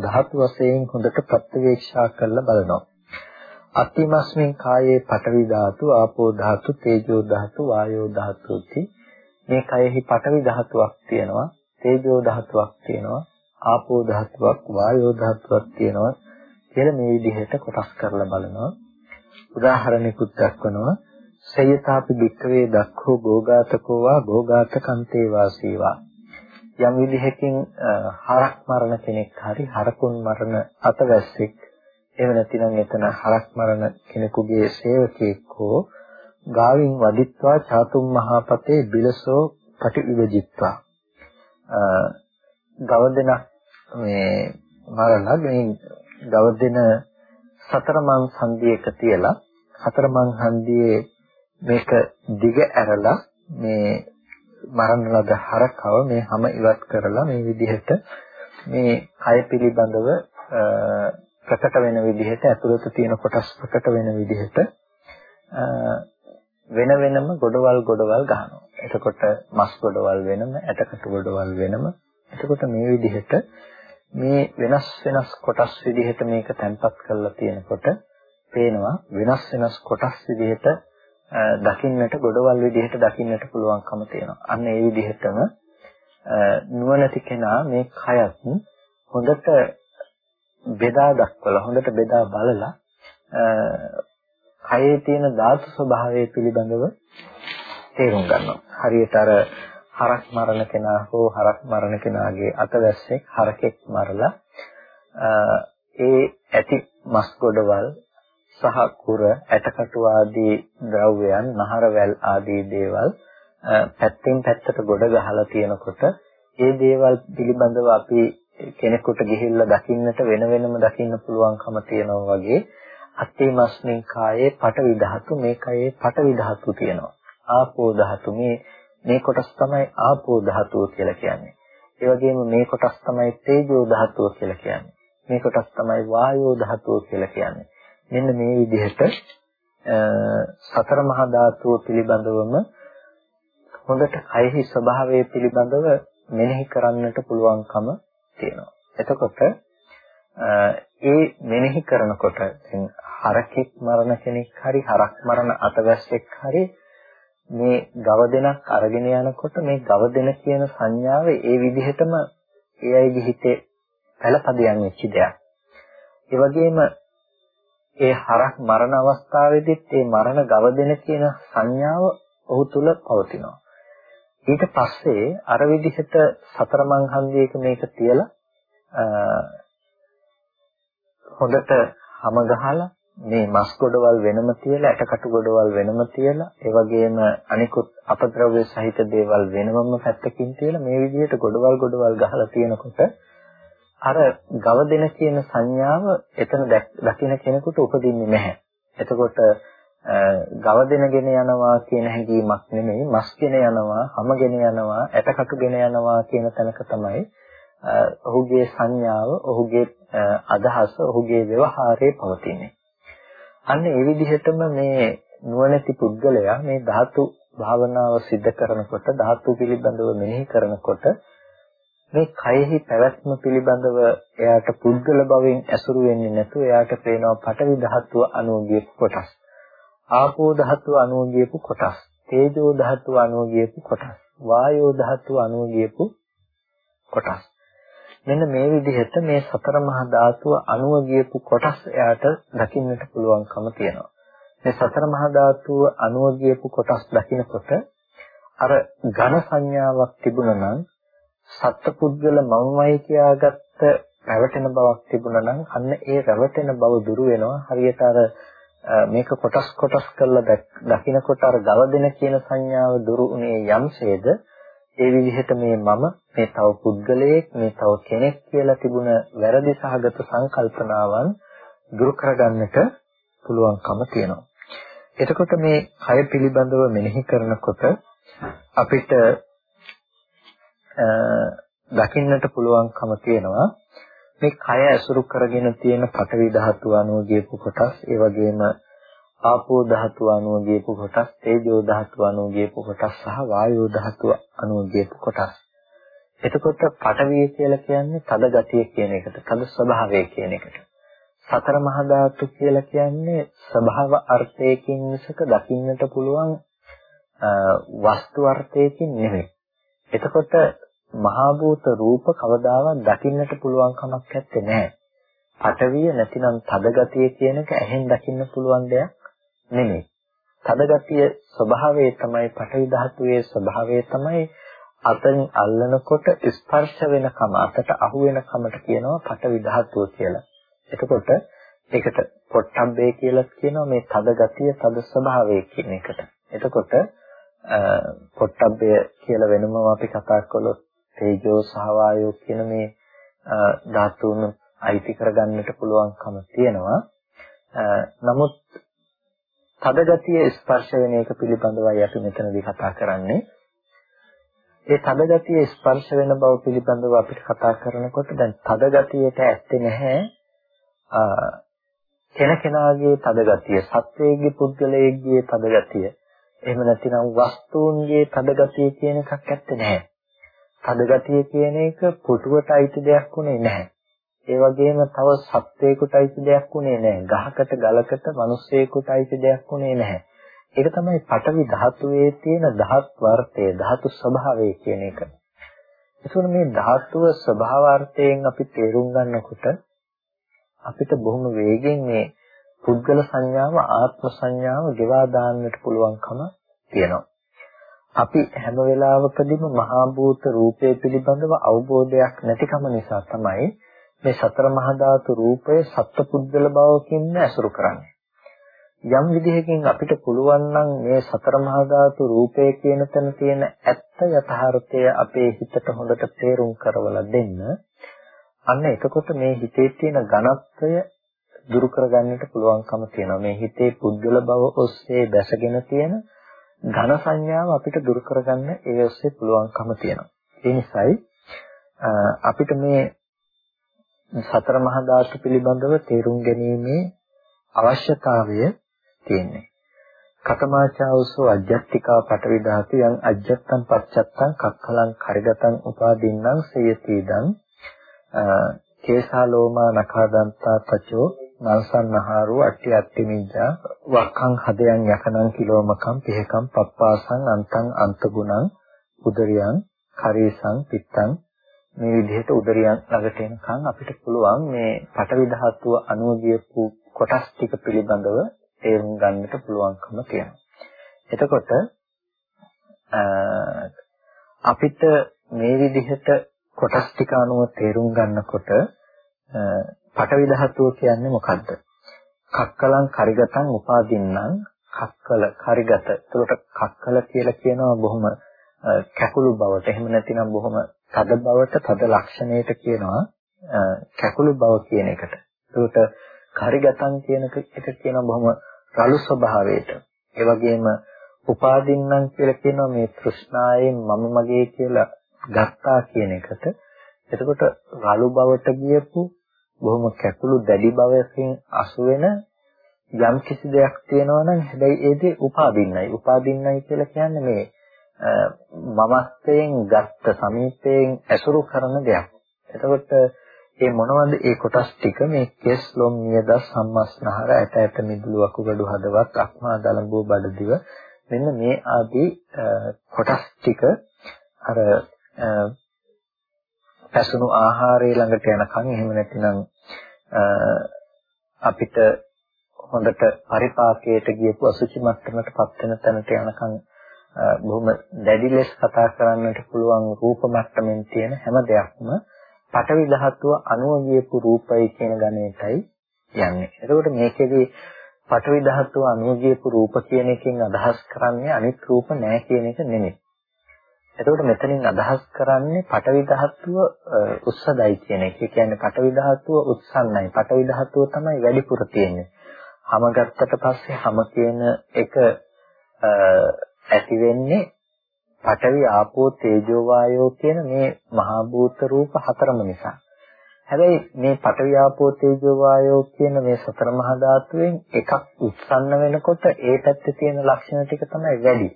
ධාතු වශයෙන් හොඳට ප්‍රත්‍යවේක්ෂා කරලා බලනවා. අතිමස්මින් කායේ පඨවි ධාතු ආපෝ ධාතු තේජෝ ධාතු වායෝ ධාතුති. මේ කයෙහි පඨවි ධාතුවක් තියෙනවා. තේජෝ ධාතුවක් තියෙනවා ආපෝ ධාතුවක් වායෝ ධාතුවක් තියෙනවා කියලා මේ විදිහට කොටස් කරලා බලනවා. උදාහරණයකුත් දක්වනවා. සයතාපි භික්කවේ දක්ඛෝ ගෝඝාතකෝ වා ගෝඝාතකන්තේ වාසීවා යම් විදිහකින් හරක් මරණ කෙනෙක් හරි හරකුන් මරණ අතවැස්සෙක් එහෙම නැතිනම් එතන හරක් මරණ කෙනෙකුගේ සේවකයෙක් හෝ ගාවින් වදිත්වා චාතුම් මහපතේ බිලසෝ පටිවිවජිත්වා. ගව දෙන මේ මරලා මේ ගව දෙන සතර මං හන්දියක තියලා සතර මං හන්දියේ මේක දිග ඇරලා මේ මරණ ලද හරකව මේ හැම ඉවත් කරලා මේ විදිහට මේ කය පිළිබඳව ප්‍රකට වෙන විදිහට ඇතුළත තියෙන කොටස් ප්‍රකට වෙන විදිහට වෙන වෙනම ගොඩවල් ගොඩවල් ගන්නවා. එතකොට මස් ගොඩවල් වෙනම, ඇටකටු ගොඩවල් වෙනම. එතකොට මේ විදිහට මේ වෙනස් වෙනස් කොටස් විදිහට මේක තැන්පත් කරලා තියෙනකොට පේනවා වෙනස් වෙනස් කොටස් විදිහට දකින්නට ගොඩවල් විදිහට දකින්නට පුළුවන්කම තියෙනවා. අන්න ඒ විදිහටම නුවණැති කෙනා මේ කයත් හොඳට බෙදා දක්වලා හොඳට බෙදා බලලා කයේ තියෙන ධාතු ස්වභාවය පිළිබඳව තේරුම් ගන්නවා. හරියට අර හරක් මරණ කෙනා හෝ හරක් මරණ කෙනාගේ අතවැස්සෙක් හරකෙක් මරලා ඒ ඇති මස් ගොඩවල් සහ කුර ඇටකටු ආදී ද්‍රව්‍යයන් නහරවැල් ආදී දේවල් පැත්තෙන් පැත්තට ගොඩ ගහලා තියෙනකොට ඒ දේවල් පිළිබඳව අපි කෙනෙකුට ගිහිල්ලා දකින්නට වෙන වෙනම දකින්න පුළුවන්කම තියෙනවා වගේ අත්තේ මස්මින් කායේ පටවි ධාතු මේ කයේ පටවි ධාතු තියෙනවා. ආපෝ ධාතු මේ මේ කොටස් තමයි ආපෝ ධාතුව කියලා කියන්නේ. ඒ වගේම මේ කොටස් තමයි තේජෝ ධාතුව කියලා කියන්නේ. මේ කොටස් තමයි වායෝ ධාතුව කියලා කියන්නේ. මෙන්න මේ විදිහට සතර මහා ධාතුව පිළිබඳවම හොඳට කයෙහි ස්වභාවය පිළිබඳව මෙනෙහි කරන්නට පුළුවන්කම තියෙනවා. එතකොට ඒ මෙනෙහි කරනකොට හරකෙක් මරණ කෙනෙක් හරි හරක් මරණ අතවැස්සෙක් හරි මේ ගව දෙනක් අරගෙන යනකොට මේ ගව දෙන කියන සංඥාව ඒ විදිහටම ඒ අයගේ හිතේ පළපදියම් වෙච්ච දෙයක්. ඒ වගේම ඒ හරක් මරණ අවස්ථාවේදීත් ඒ මරණ ගව දෙන කියන සංඥාව ඔහු තුල පවතිනවා. ඊට පස්සේ අර විදිහට සතර මං හන්දියේක මේක තියලා හොඳට හැම ගහලා මේ මස් ගොඩවල් වෙනම තියලා ඇටකටු ගොඩවල් වෙනම තියලා ඒ වගේම අනිකුත් අපද්‍රව්‍ය සහිත දේවල් වෙනමම පැත්තකින් තියලා මේ විදිහට ගොඩවල් ගොඩවල් ගහලා තියෙනකොට අර ගව දෙන කියන සංඥාව එතන දකින කෙනෙකුට උපදින්නේ නැහැ. එතකොට ගව දෙනගෙන යනවා කියන හැඟීමක් නෙමෙයි මස්ගෙන යනවා, හැමගෙන යනවා, ඇටකටුගෙන යනවා කියන තැනක තමයි ඔහුගේ සංඥාව, ඔහුගේ අදහස, ඔහුගේ ව්‍යවහාරයේ පවතින්නේ. අන්න ඒ විදිහටම මේ නුවණැති පුද්ගලයා මේ ධාතු භාවනාව સિદ્ધ කරනකොට ධාතු පිළිබඳව මෙනෙහි කරනකොට මේ කයෙහි පැවැත්ම පිළිබඳව එයාට පුද්ගල භවෙන් ඇසුරු වෙන්නේ නැතුව එයාට පේනවා පඨවි ධාතුව අනුගියපු කොටස් ආපෝ ධාතුව අනුගියපු කොටස් තේජෝ ධාතුව අනුගියපු කොටස් වායෝ ධාතුව අනුගියපු කොටස් මෙන්න මේ විදිහට මේ සතර මහා ධාතුව අණුව ගියපු කොටස් එයාට දකින්නට පුළුවන්කම තියෙනවා. මේ සතර මහා ධාතුව අණුව ගියපු කොටස් දකිනකොට අර ඝන සංඥාවක් තිබුණා නම් සත්පුද්ගල මමමයි කියාගත්ත රැවටෙන බවක් තිබුණා නම් අන්න ඒ රැවටෙන බව දුරු වෙනවා හරියට අර මේක කොටස් කොටස් කරලා දකිනකොට අර ගවදෙන කියන සංඥාව දුරු උනේ යම්සේද ඒ විදිහට මේ මම මේ තව පුද්ගලයෙක් මේ තව කෙනෙක් කියලා තිබුණ වැරදි සහගත සංකල්පනාවන් දුරු කරගන්නට පුළුවන්කම තියෙනවා. එතකොට මේ කය පිළිබඳව මෙනෙහි කරනකොට අපිට දකින්නට පුළුවන්කම තියෙනවා මේ කය ඇසුරු කරගෙන තියෙන පඨවි ධාතු අණුව ගියපු කොටස් ඒ වගේම ආපෝ ධාතු අණුව ගියපු කොටස් තේජෝ ධාතු අණුව ගියපු කොටස් සහ වායෝ ධාතු අණුව ගියපු කොටස්. එතකොට පඨවි කියලා කියන්නේ තද ගතිය කියන එකට තද ස්වභාවය කියන එකට. සතර මහා ධාතු කියලා කියන්නේ ස්වභාව අර්ථයකින් මිසක දකින්නට පුළුවන් වස්තු අර්ථයකින් නෙමෙයි එතකොට මහා භූත රූප කවදාවත් දකින්නට පුළුවන් කමක් නැත්තේ නෑ. පටවිය නැතිනම් තදගතිය කියන එක ඇහෙන් දකින්න පුළුවන් දෙයක් නෙමෙයි. තදගතිය ස්වභාවය තමයි පටවි ධාතුවේ ස්වභාවය තමයි අතෙන් අල්ලනකොට ස්පර්ශ වෙනකම අතට අහු වෙනකමට කියනවා පටවි ධාතුව කියලා. එතකොට ඒකට පොට්ටබ්බේ කියලා කියනවා මේ තදගතිය තද ස්වභාවය කියන එකට. එතකොට පොට්ටබ්බය කියලා වෙනම අපි කතා කළොත් තේජෝ සහ වායෝ කියන මේ ධාතුන් අයිති කරගන්නට පුළුවන්කම තියෙනවා. නමුත් තදගතිය ස්පර්ශ වෙන එක පිළිබඳවයි අපි මෙතනදී කතා කරන්නේ. ඒ තදගතිය ස්පර්ශ වෙන බව පිළිබඳව අපිට කතා කරනකොට දැන් තදගතියට ඇත්තේ නැහැ කෙනකෙනාගේ තදගතිය, සත්වයේගේ පුද්ගලයේගේ තදගතිය. එහෙම නැතිනම් වස්තුන්ගේ තදගතිය කියන එකක් ඇත්තේ නැහැ. තදගතිය කියන එක පුටුවට අයිති දෙයක් උනේ නැහැ. ඒ වගේම තව සත්වයකට අයිති දෙයක් උනේ නැහැ. ගහකට ගලකට මිනිස්සෙකුට අයිති දෙයක් උනේ නැහැ. ඒක තමයි පඨවි ධාතුවේ තියෙන ධාත් වර්තය, ධාතු ස්වභාවය කියන එක. ඒසොන මේ ධාතුව ස්වභාවාර්ථයෙන් අපි තේරුම් ගන්නකොට අපිට බොහොම වේගෙන් මේ පුද්ගල සංඥාව ආත්ම සංඥාව ගෙවා දාන්නට පුළුවන්කම තියෙනවා. අපි හැම වෙලාවකදීම මහා භූත රූපය පිළිබඳව අවබෝධයක් නැතිකම නිසා තමයි මේ සතර මහා ධාතු රූපය සත්පුද්ගල භාවකින් ඇසුරු කරන්නේ. යම් විදිහකින් අපිට පුළුවන් නම් මේ සතර මහා ධාතු රූපය කියන තැන තියෙන ඇත්ත යථාර්ථය අපේ හිතට හොඳට තේරුම් කරවලා දෙන්න. අන්න එතකොට මේ හිතේ තියෙන ඝනත්වය දුරු කරගන්නට පුළුවන්කම තියෙනවා. මේ හිතේ පුද්ගල භව ඔස්සේ දැසගෙන තියෙන ඝන සංඥාව අපිට දුරු කරගන්න ඒ ඔස්සේ පුළුවන්කම තියෙනවා. ඒ නිසායි අපිට මේ සතර මහා ධාතු පිළිබඳව තේරුම් ගැනීමේ අවශ්‍යතාවය තියෙන්නේ. කතමාචාවසෝ අජ්ජත්තිකා පටවි ධාතු යං අජ්ජත්තං පච්චත්තං කක්කලං කරිගතං උපාදින්නම් සයතිදං කේසා ලෝමා නඛාදන්තා තචෝ නල්සන්නහාරු අට්ටි අට්ටිමිජ්ජා වක්ඛං හදයන් යකනං කිලෝමකම් පිහකම් පප්පාසං අන්තං අන්තගුණං උදරියං කරේසං පිත්තං මේ විදිහට උදරියන් ළඟට එනකන් අපිට පුළුවන් මේ පටවි ධාතුව අණුව ගියපු කොටස් ටික පිළිබඳව තේරුම් ගන්නට පුළුවන්කම තියෙනවා. එතකොට අපිට මේ විදිහට කොටස් ටික අනුව තේරුම් ගන්නකොට පඨවි ධාතුව කියන්නේ මොකද්ද? කක්කලං කරිගතං උපාදින්නම් කක්කල කරිගත. එතකොට කක්කල කියලා කියනවා බොහොම කැකුළු බවට. එහෙම නැතිනම් බොහොම තද බවට තද ලක්ෂණයට කියනවා කැකුළු බව කියන එකට. එතකොට කරිගතං කියන එක කියනවා බොහොම රළු ස්වභාවයට. ඒ වගේම උපාදින්නම් කියලා කියනවා මේ තෘෂ්ණාවෙන් මම මගේ කියලා ගත්තා කියන එකට. එතකොට රළු බවට ගියපු බොහොම කැකුළු දැඩි බවකින් අසු වෙන යම් කිසි දෙයක් තියෙනවා නම් හැබැයි ඒ දේ උපාදින්නයි. උපාදින්නයි කියලා කියන්නේ මේ මමස්තයෙන් ගත්ත සමීපයෙන් ඇසුරු කරන දෙයක්. එතකොට ඒ මොනවද ඒ කොටස් ටික මේ කෙස් ලොම් නියද සම්මස්නහර ඇට ඇට මිදුළු වකුගඩු හදවත් අක්මා දලඹුව බඩදිව මෙන්න මේ ආදී කොටස් ටික අර පැසුණු ආහාරය ළඟට යනකම් එහෙම නැතිනම් අපිට හොඳට පරිපාකයට ගියපු අසුචි මට්ටමටපත් වෙන තැනට යනකම් බොහොම දැඩි ලෙස කතා කරන්නට පුළුවන් රූප මට්ටමින් තියෙන හැම දෙයක්ම පටවි ධාතුව අණුව ගියපු රූපයි කියන ගණේටයි යන්නේ. එතකොට මේකෙදි පටවි ධාතුව අණුව ගියපු රූප කියන එකෙන් අදහස් කරන්නේ අනිත් රූප නැහැ කියන එක නෙමෙයි. එතකොට මෙතනින් අදහස් කරන්නේ පටවි ධාතුව උස්සදයි කියන එක. ඒ කියන්නේ පටවි ධාතුව උත්සන්නයි. පටවි ධාතුව තමයි වැඩිපුර තියෙන්නේ. හැම ගත්තට පස්සේ හැම කියන එක ඇති වෙන්නේ පඨවි ආපෝ තේජෝ වායෝ කියන මේ මහා භූත රූප හතරම නිසා. හැබැයි මේ පඨවි ආපෝ තේජෝ වායෝ කියන මේ සතර මහා ධාතුවෙන් එකක් උත්සන්න වෙනකොට ඒ පැත්තේ තියෙන ලක්ෂණ ටික තමයි වැඩි.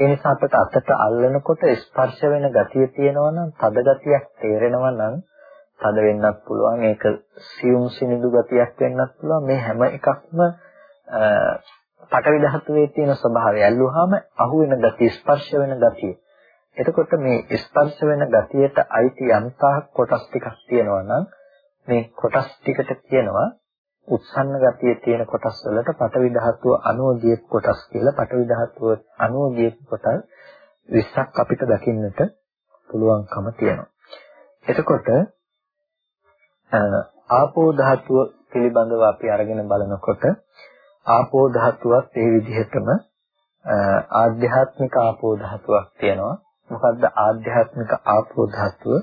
ඒ නිසා අපිට අතට අල්ලනකොට ස්පර්ශ වෙන ගතිය තියෙනවා නම් තද ගතියක් තේරෙනවා නම් තද වෙන්නත් පුළුවන් ඒක සියුම් සිනිඳු ගතියක් වෙන්නත් පුළුවන් මේ හැම එකක්ම පටවි ධාතුවේ තියෙන ස්වභාවය ඇල්ලුවාම අහු වෙන ගතිය ස්පර්ශ වෙන ගතිය. එතකොට මේ ස්පර්ශ වෙන ගතියට අයිති යම්තා කොටස් ටිකක් තියෙනවා නම් මේ කොටස් ටිකට කියනවා උත්සන්න ගතිය තියෙන කොටස් වලට පටවි ධාතුව අනුෝගිය කොටස් කියලා පටවි ධාතුව අනුෝගිය කොටස් 20ක් අපිට දකින්නට පුළුවන්කම තියෙනවා. එතකොට ආපෝ ධාතුව පිළිබඳව අපි අරගෙන බලනකොට ආපෝ ධාතුවත් ඒ විදිහටම ආධ්‍යාත්මික ආපෝ ධාතුවක් තියෙනවා. මොකද්ද ආධ්‍යාත්මික ආපෝ ධාතුව?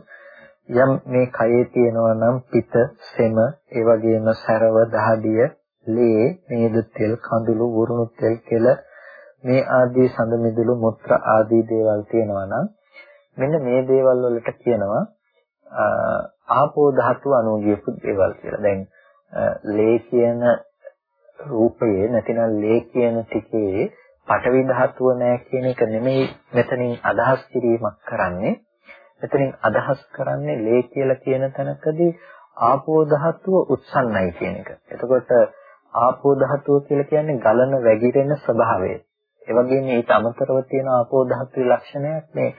යම් මේ කයේ තියෙනවා නම් පිත, සෙම, ඒ වගේම සරව, දහඩිය, ලේ, මේද තෙල්, කඳුළු, වුරුණු තෙල්, කෙල මේ ආදී සඳ මිදුළු මුත්‍ර ආදී දේවල් තියෙනවා නම් මෙන්න මේ දේවල් වලට කියනවා ආපෝ ධාතු අනුගියපු දේවල් කියලා. දැන් ලේ කියන රූපයේ නැතිනම් ලේ කියන ටිකේ පටවි ධාතුව නැහැ කියන එක නෙමෙයි මෙතනින් අදහස් කිරීමක් කරන්නේ. මෙතනින් අදහස් කරන්නේ ලේ කියලා කියන තැනකදී ආපෝ ධාතුව උත්සන්නයි කියන එක. එතකොට ආපෝ ධාතුව කියලා කියන්නේ ගලන වැగిරෙන ස්වභාවය. ඒ වගේම ඊට අමතරව තියෙන ආපෝ ධාතුවේ ලක්ෂණයක් මේ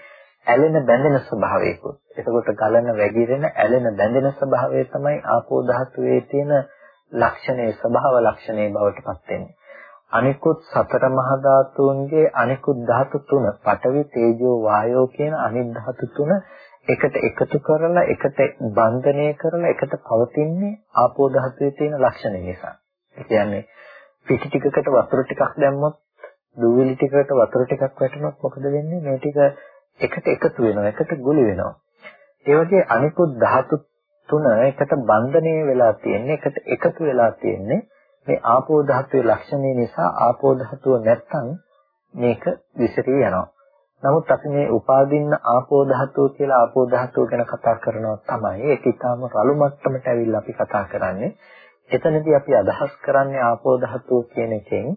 ඇලෙන බැඳෙන ස්වභාවයකුත්. එතකොට ගලන වැగిරෙන ඇලෙන බැඳෙන ස්වභාවය තමයි ආපෝ ධාතුවේ තියෙන ලක්ෂණයේ ස්වභාව ලක්ෂණයේ බවට පත් වෙන්නේ. අනිකුත් සතර මහා ධාතුන්ගේ අනිකුත් ධාතු තුන පඨවි තේජෝ වායෝ කියන අනිත් ධාතු තුන එකට එකතු කරලා එකට බන්ධනය කරලා එකට පවතින්නේ ආපෝ ධාතුවේ තියෙන ලක්ෂණ නිසා. ඒ කියන්නේ පිටි ටිකකට වතුර ටිකක් දැම්මොත් දූවිලි ටිකකට වතුර ටිකක් වැටුණොත් මොකද වෙන්නේ? මේ ටික එකට එකතු වෙනවා, එකට ගුලි වෙනවා. ඒ වගේ අනිකුත් ධාතු තුන එකට බන්ධනය වෙලා තියෙන්නේ එකට එකතු වෙලා තියෙන්නේ මේ ආපෝ ධාතුවේ ලක්ෂණය නිසා ආපෝ ධාතුව නැත්තම් මේක විසිරී යනවා. නමුත් අපි මේ උපාදින්න ආපෝ ධාතුව කියලා ආපෝ ධාතුව ගැන කතා කරනවා තමයි ඒක ඊටාම රළු මට්ටමට ඇවිල්ලා අපි කතා කරන්නේ. එතනදී අපි අදහස් කරන්නේ ආපෝ ධාතුව කියන එකෙන්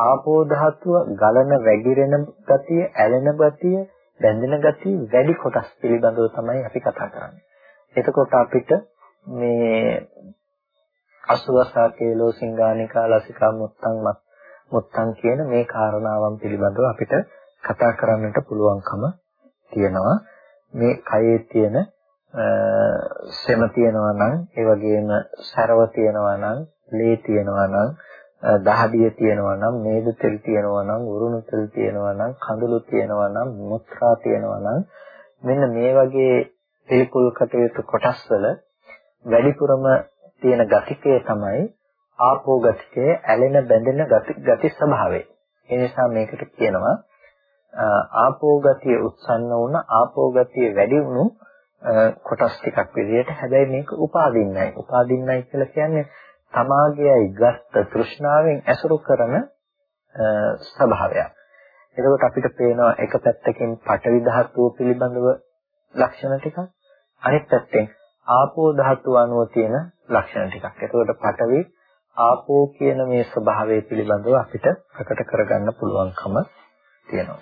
ආපෝ ධාතුව ගලන වැగిරෙන ගතිය, ඇලෙන ගතිය, බැඳෙන ගතිය වැඩි කොටස් පිළිබඳව තමයි අපි කතා කරන්නේ. එතකොට අපිට මේ අසුවසා කේලෝ සිංගානිකා ලසිකා මුත්තන් මුත්තන් කියන මේ කාරණාවන් පිළිබඳව අපිට කතා කරන්නට පුළුවන්කම තියෙනවා. මේ කයේ තියෙන සෙම තියෙනවා නම් ඒ වගේම සරව තියෙනවා නම් ලේ තියෙනවා නම් දහඩිය තියෙනවා නම් මේද තෙල් තියෙනවා නම් උරුණු තෙල් තියෙනවා නම් කඳුළු තියෙනවා නම් මුත්‍රා තියෙනවා නම් මෙන්න මේ වගේ පිළිකුල් කටයුතු කොටස් වල වැඩිපුරම තියෙන ගතිකය තමයි ආපෝ ගතිකය ඇලෙන බැඳෙන ගති ගති ස්වභාවය. ඒ නිසා මේකට කියනවා ආපෝ ගතිය උත්සන්න වුණ ආපෝ ගතිය වැඩි වුණු කොටස් ටිකක් විදිහට හැබැයි මේක උපාදින්නයි. උපාදින්නයි කියලා කියන්නේ තමාගේයි ගත්ත තෘෂ්ණාවෙන් ඇසුරු කරන ස්වභාවයක්. එතකොට අපිට පේනවා එක පැත්තකින් පටවි ධාතුව පිළිබඳව ලක්ෂණ ටිකක් අනිත් පැත්තෙන් ආපෝ ධාතු අණුව තියෙන ලක්ෂණ ටිකක්. එතකොට පඨවි ආපෝ කියන මේ ස්වභාවය පිළිබඳව අපිට ප්‍රකට කරගන්න පුළුවන්කම තියෙනවා.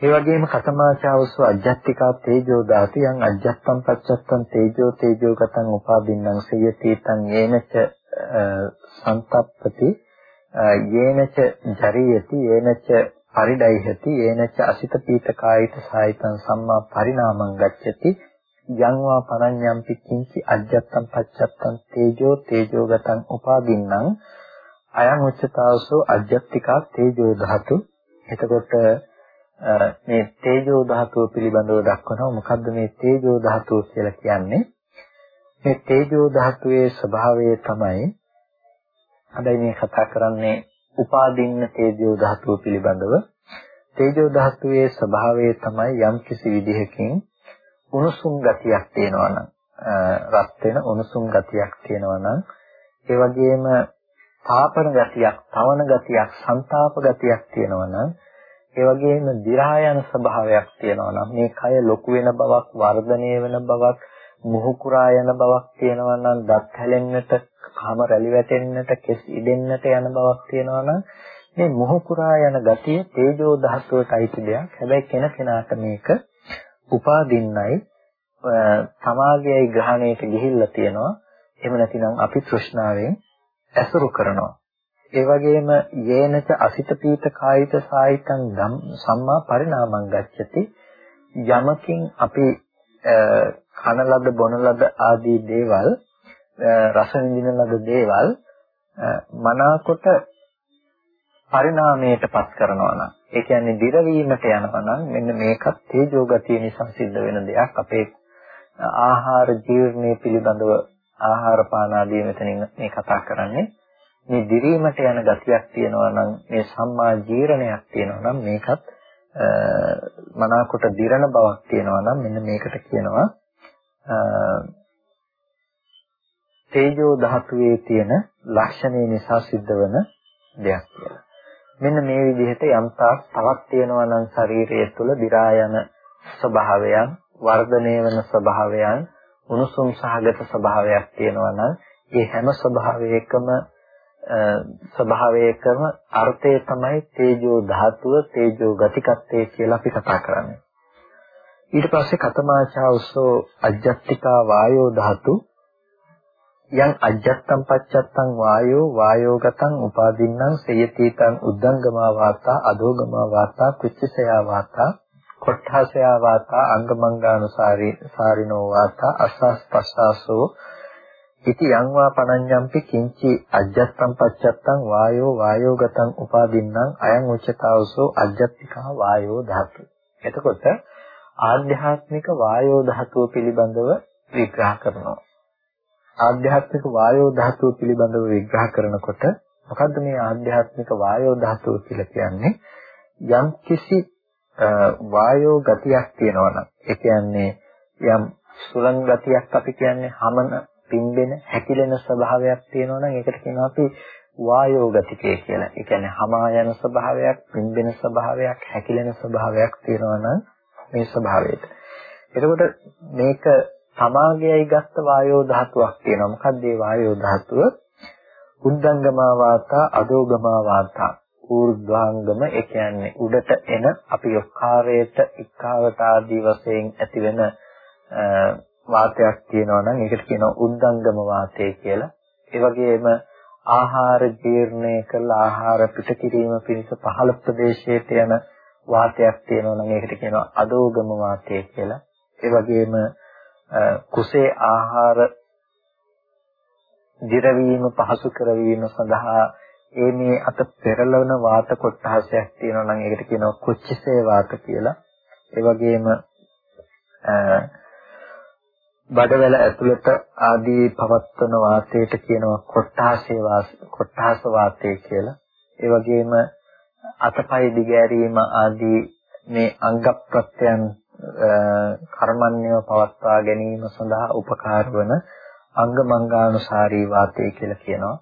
ඒ වගේම කතමාචාවසු අජ්ජත්තිකා තේජෝ දාති යං අජ්ජත්තම් පච්චත්තම් තේජෝ තේජෝ ගතං උපාදින්නම් සයතිතං යේනච සන්තප්පති යේනච ජරියති යේනච පරිඩයිහති යේනච අසිත පීත කායිත සායිතං සම්මා පරිණාමං ගච්ඡති යංවා පරඤ්ඤම්පි කිංචි අජ්ජත්තං පච්චත්තං තේජෝ තේජෝගතං උපාදින්නම් අයං උච්චතාවසෝ අජ්ජත්තිකා තේජෝ ධාතු. එතකොට මේ තේජෝ ධාතුව පිළිබඳව දක්වනවා. මොකද්ද මේ තේජෝ ධාතුව කියලා කියන්නේ? මේ තේජෝ ධාතුවේ ස්වභාවය තමයි අදයි මේ කතා කරන්නේ උපාදින්න තේජෝ ධාතුව පිළිබඳව. තේජෝ ධාතුවේ ස්වභාවය තමයි යම් කිසි විදිහකින් උණුසුම් ගතියක් තියෙනවා නම් රත් වෙන උණුසුම් ගතියක් තියෙනවා නම් ඒ වගේම තාපන ගතියක්, තවන ගතියක්, ਸੰతాප ගතියක් තියෙනවා නම් ඒ වගේම දි รา යන ස්වභාවයක් තියෙනවා නම් මේ කය ලොකු වෙන බවක්, වර්ධනය වෙන බවක්, මුහුකුරා යන බවක් තියෙනවා නම් දත් හැලෙන්නට කම රැලි වැටෙන්නට, කෙස් ඉදෙන්නට යන බවක් තියෙනවා නම් මේ මුහුකුරා යන ගතිය තේජෝ ධාතුවට අයිති දෙයක්. හැබැයි කෙන කෙනාට මේක උපාදින්නයි සමාගයයි ග්‍රහණයට ගිහිල්ලා තියෙනවා. එහෙම නැතිනම් අපි තෘෂ්ණාවෙන් ඇසුරු කරනවා. ඒ වගේම යේනච අසිත පීත කායිත සායිතං සම්මා පරිණාමං ගච්ඡති යමකින් අපි කන ලද බොන ලද ආදී දේවල් රස විඳින ලද දේවල් මනාකොට පරිණාමයටපත් කරනවා නම් ඒ කියන්නේ දිරවීමට යනවා නම් මෙන්න මේකත් තේජෝ ගතිය නිසා සිද්ධ වෙන දෙයක්. අපේ ආහාර ජීර්ණය පිළිබඳව ආහාර පාන ආදී මෙතනින් මේ කතා කරන්නේ. මේ දිරීමට යන ගතියක් තියෙනවා නම් මේ සම්මා ජීර්ණයක් තියෙනවා නම් මේකත් මනාකොට දිරණ බවක් තියෙනවා නම් මෙන්න මේකට කියනවා. තේජෝ ධාතුවේ තියෙන ලක්ෂණය නිසා සිද්ධ වෙන දෙයක් කියලා. මෙන්න මේ විදිහට යම්තාක් තවත් තියෙනවා නම් ශරීරය තුළ දි รา යන ස්වභාවයන් වර්ධනය වෙන ස්වභාවයන් උණුසුම් සහගත ස්වභාවයක් තියෙනවා නම් ඒ හැම ස්වභාවයකම ස්වභාවයකම අර්ථය තමයි තේජෝ ධාතුව තේජෝ ගතිකත්වය කියලා අපි කතා කරන්නේ ඊට පස්සේ කතමාචාවසෝ අජ්ජත්තිකා වායෝ ධාතු යං අජ්ජත්තම් පච්චත්තං වායෝ වායෝගතං උපාදින්නම් සයතිතං උද්දංගමා වාතා අදෝගමා වාතා කුච්චසයා වාතා කොට්ඨාසයා වාතා අංගමංගානුසාරී සාරිනෝ වාතා අස්සස්පස්සාසෝ ඉති යං වා පනඤ්ඤම්පි කිංචි අජ්ජත්තම් පච්චත්තං වායෝ වායෝගතං උපාදින්නම් අයං උච්චතාවසෝ අජ්ජත්තිකා වායෝ ධාතු එතකොට ආධ්‍යාත්මික වායෝ ධාතුව පිළිබඳව විග්‍රහ කරනවා। ආධ්‍යාත්මික වායෝ ධාතුව පිළිබඳව විග්‍රහ කරනකොට මොකද්ද මේ ආධ්‍යාත්මික වායෝ ධාතුව කියලා කියන්නේ යම් කිසි වායෝ ගතියක් තියෙනවා නම් ඒ කියන්නේ යම් සුලං ගතියක් අපි කියන්නේ හමන පිම්බෙන හැකිලෙන ස්වභාවයක් තියෙනවා නම් ඒකට කියනවා අපි වායෝ ගතිකය කියලා. ඒ කියන්නේ හමා යන ස්වභාවයක්, පිම්බෙන ස්වභාවයක්, හැකිලෙන ස්වභාවයක් තියෙනවා නම් මේ ස්වභාවයට. එතකොට මේක සමාගයයි ගත්ත වායෝ ධාතුවක් තියෙනවා. මොකක්ද මේ වායෝ ධාතුව? උද්දංගමා වාතා, අදෝගමා වාතා. ඌර්ධාංගම ඒ කියන්නේ උඩට එන අපි ඔක්කාරයට එක්කාවට ආදී වශයෙන් ඇති වෙන වාතයක් තියෙනවා නම් ඒකට කියනවා උද්දංගම වාතය කියලා. ඒ වගේම ආහාර ජීර්ණය කරලා ආහාර පිට කිරීම පිණිස පහළ ප්‍රදේශයට යන වාතයක් තියෙනවා නම් ඒකට කියනවා අදෝගම වාතය කියලා. ඒ වගේම කුසේ ආහාර දිරවීම පහසු කරවීම සඳහා ඒ මේ අත පෙරලවන වාත කොටහසක් තියෙනවා නම් ඒකට කියනවා කුච්චසේ වාත කියලා. ඒ වගේම බඩවැල ඇතුළත ආදී පවත්වන වාතයට කියනවා කොට්ටාසේ වාස කොට්ටාස වාතය කියලා. ඒ වගේම අතපය දිගෑරීම ආදී මේ අංග ප්‍රත්‍යයන් කර්මන්‍යව පවත්වා ගැනීම සඳහා උපකාර වන අංග මංගානුසාරී වාතය කියලා කියනවා.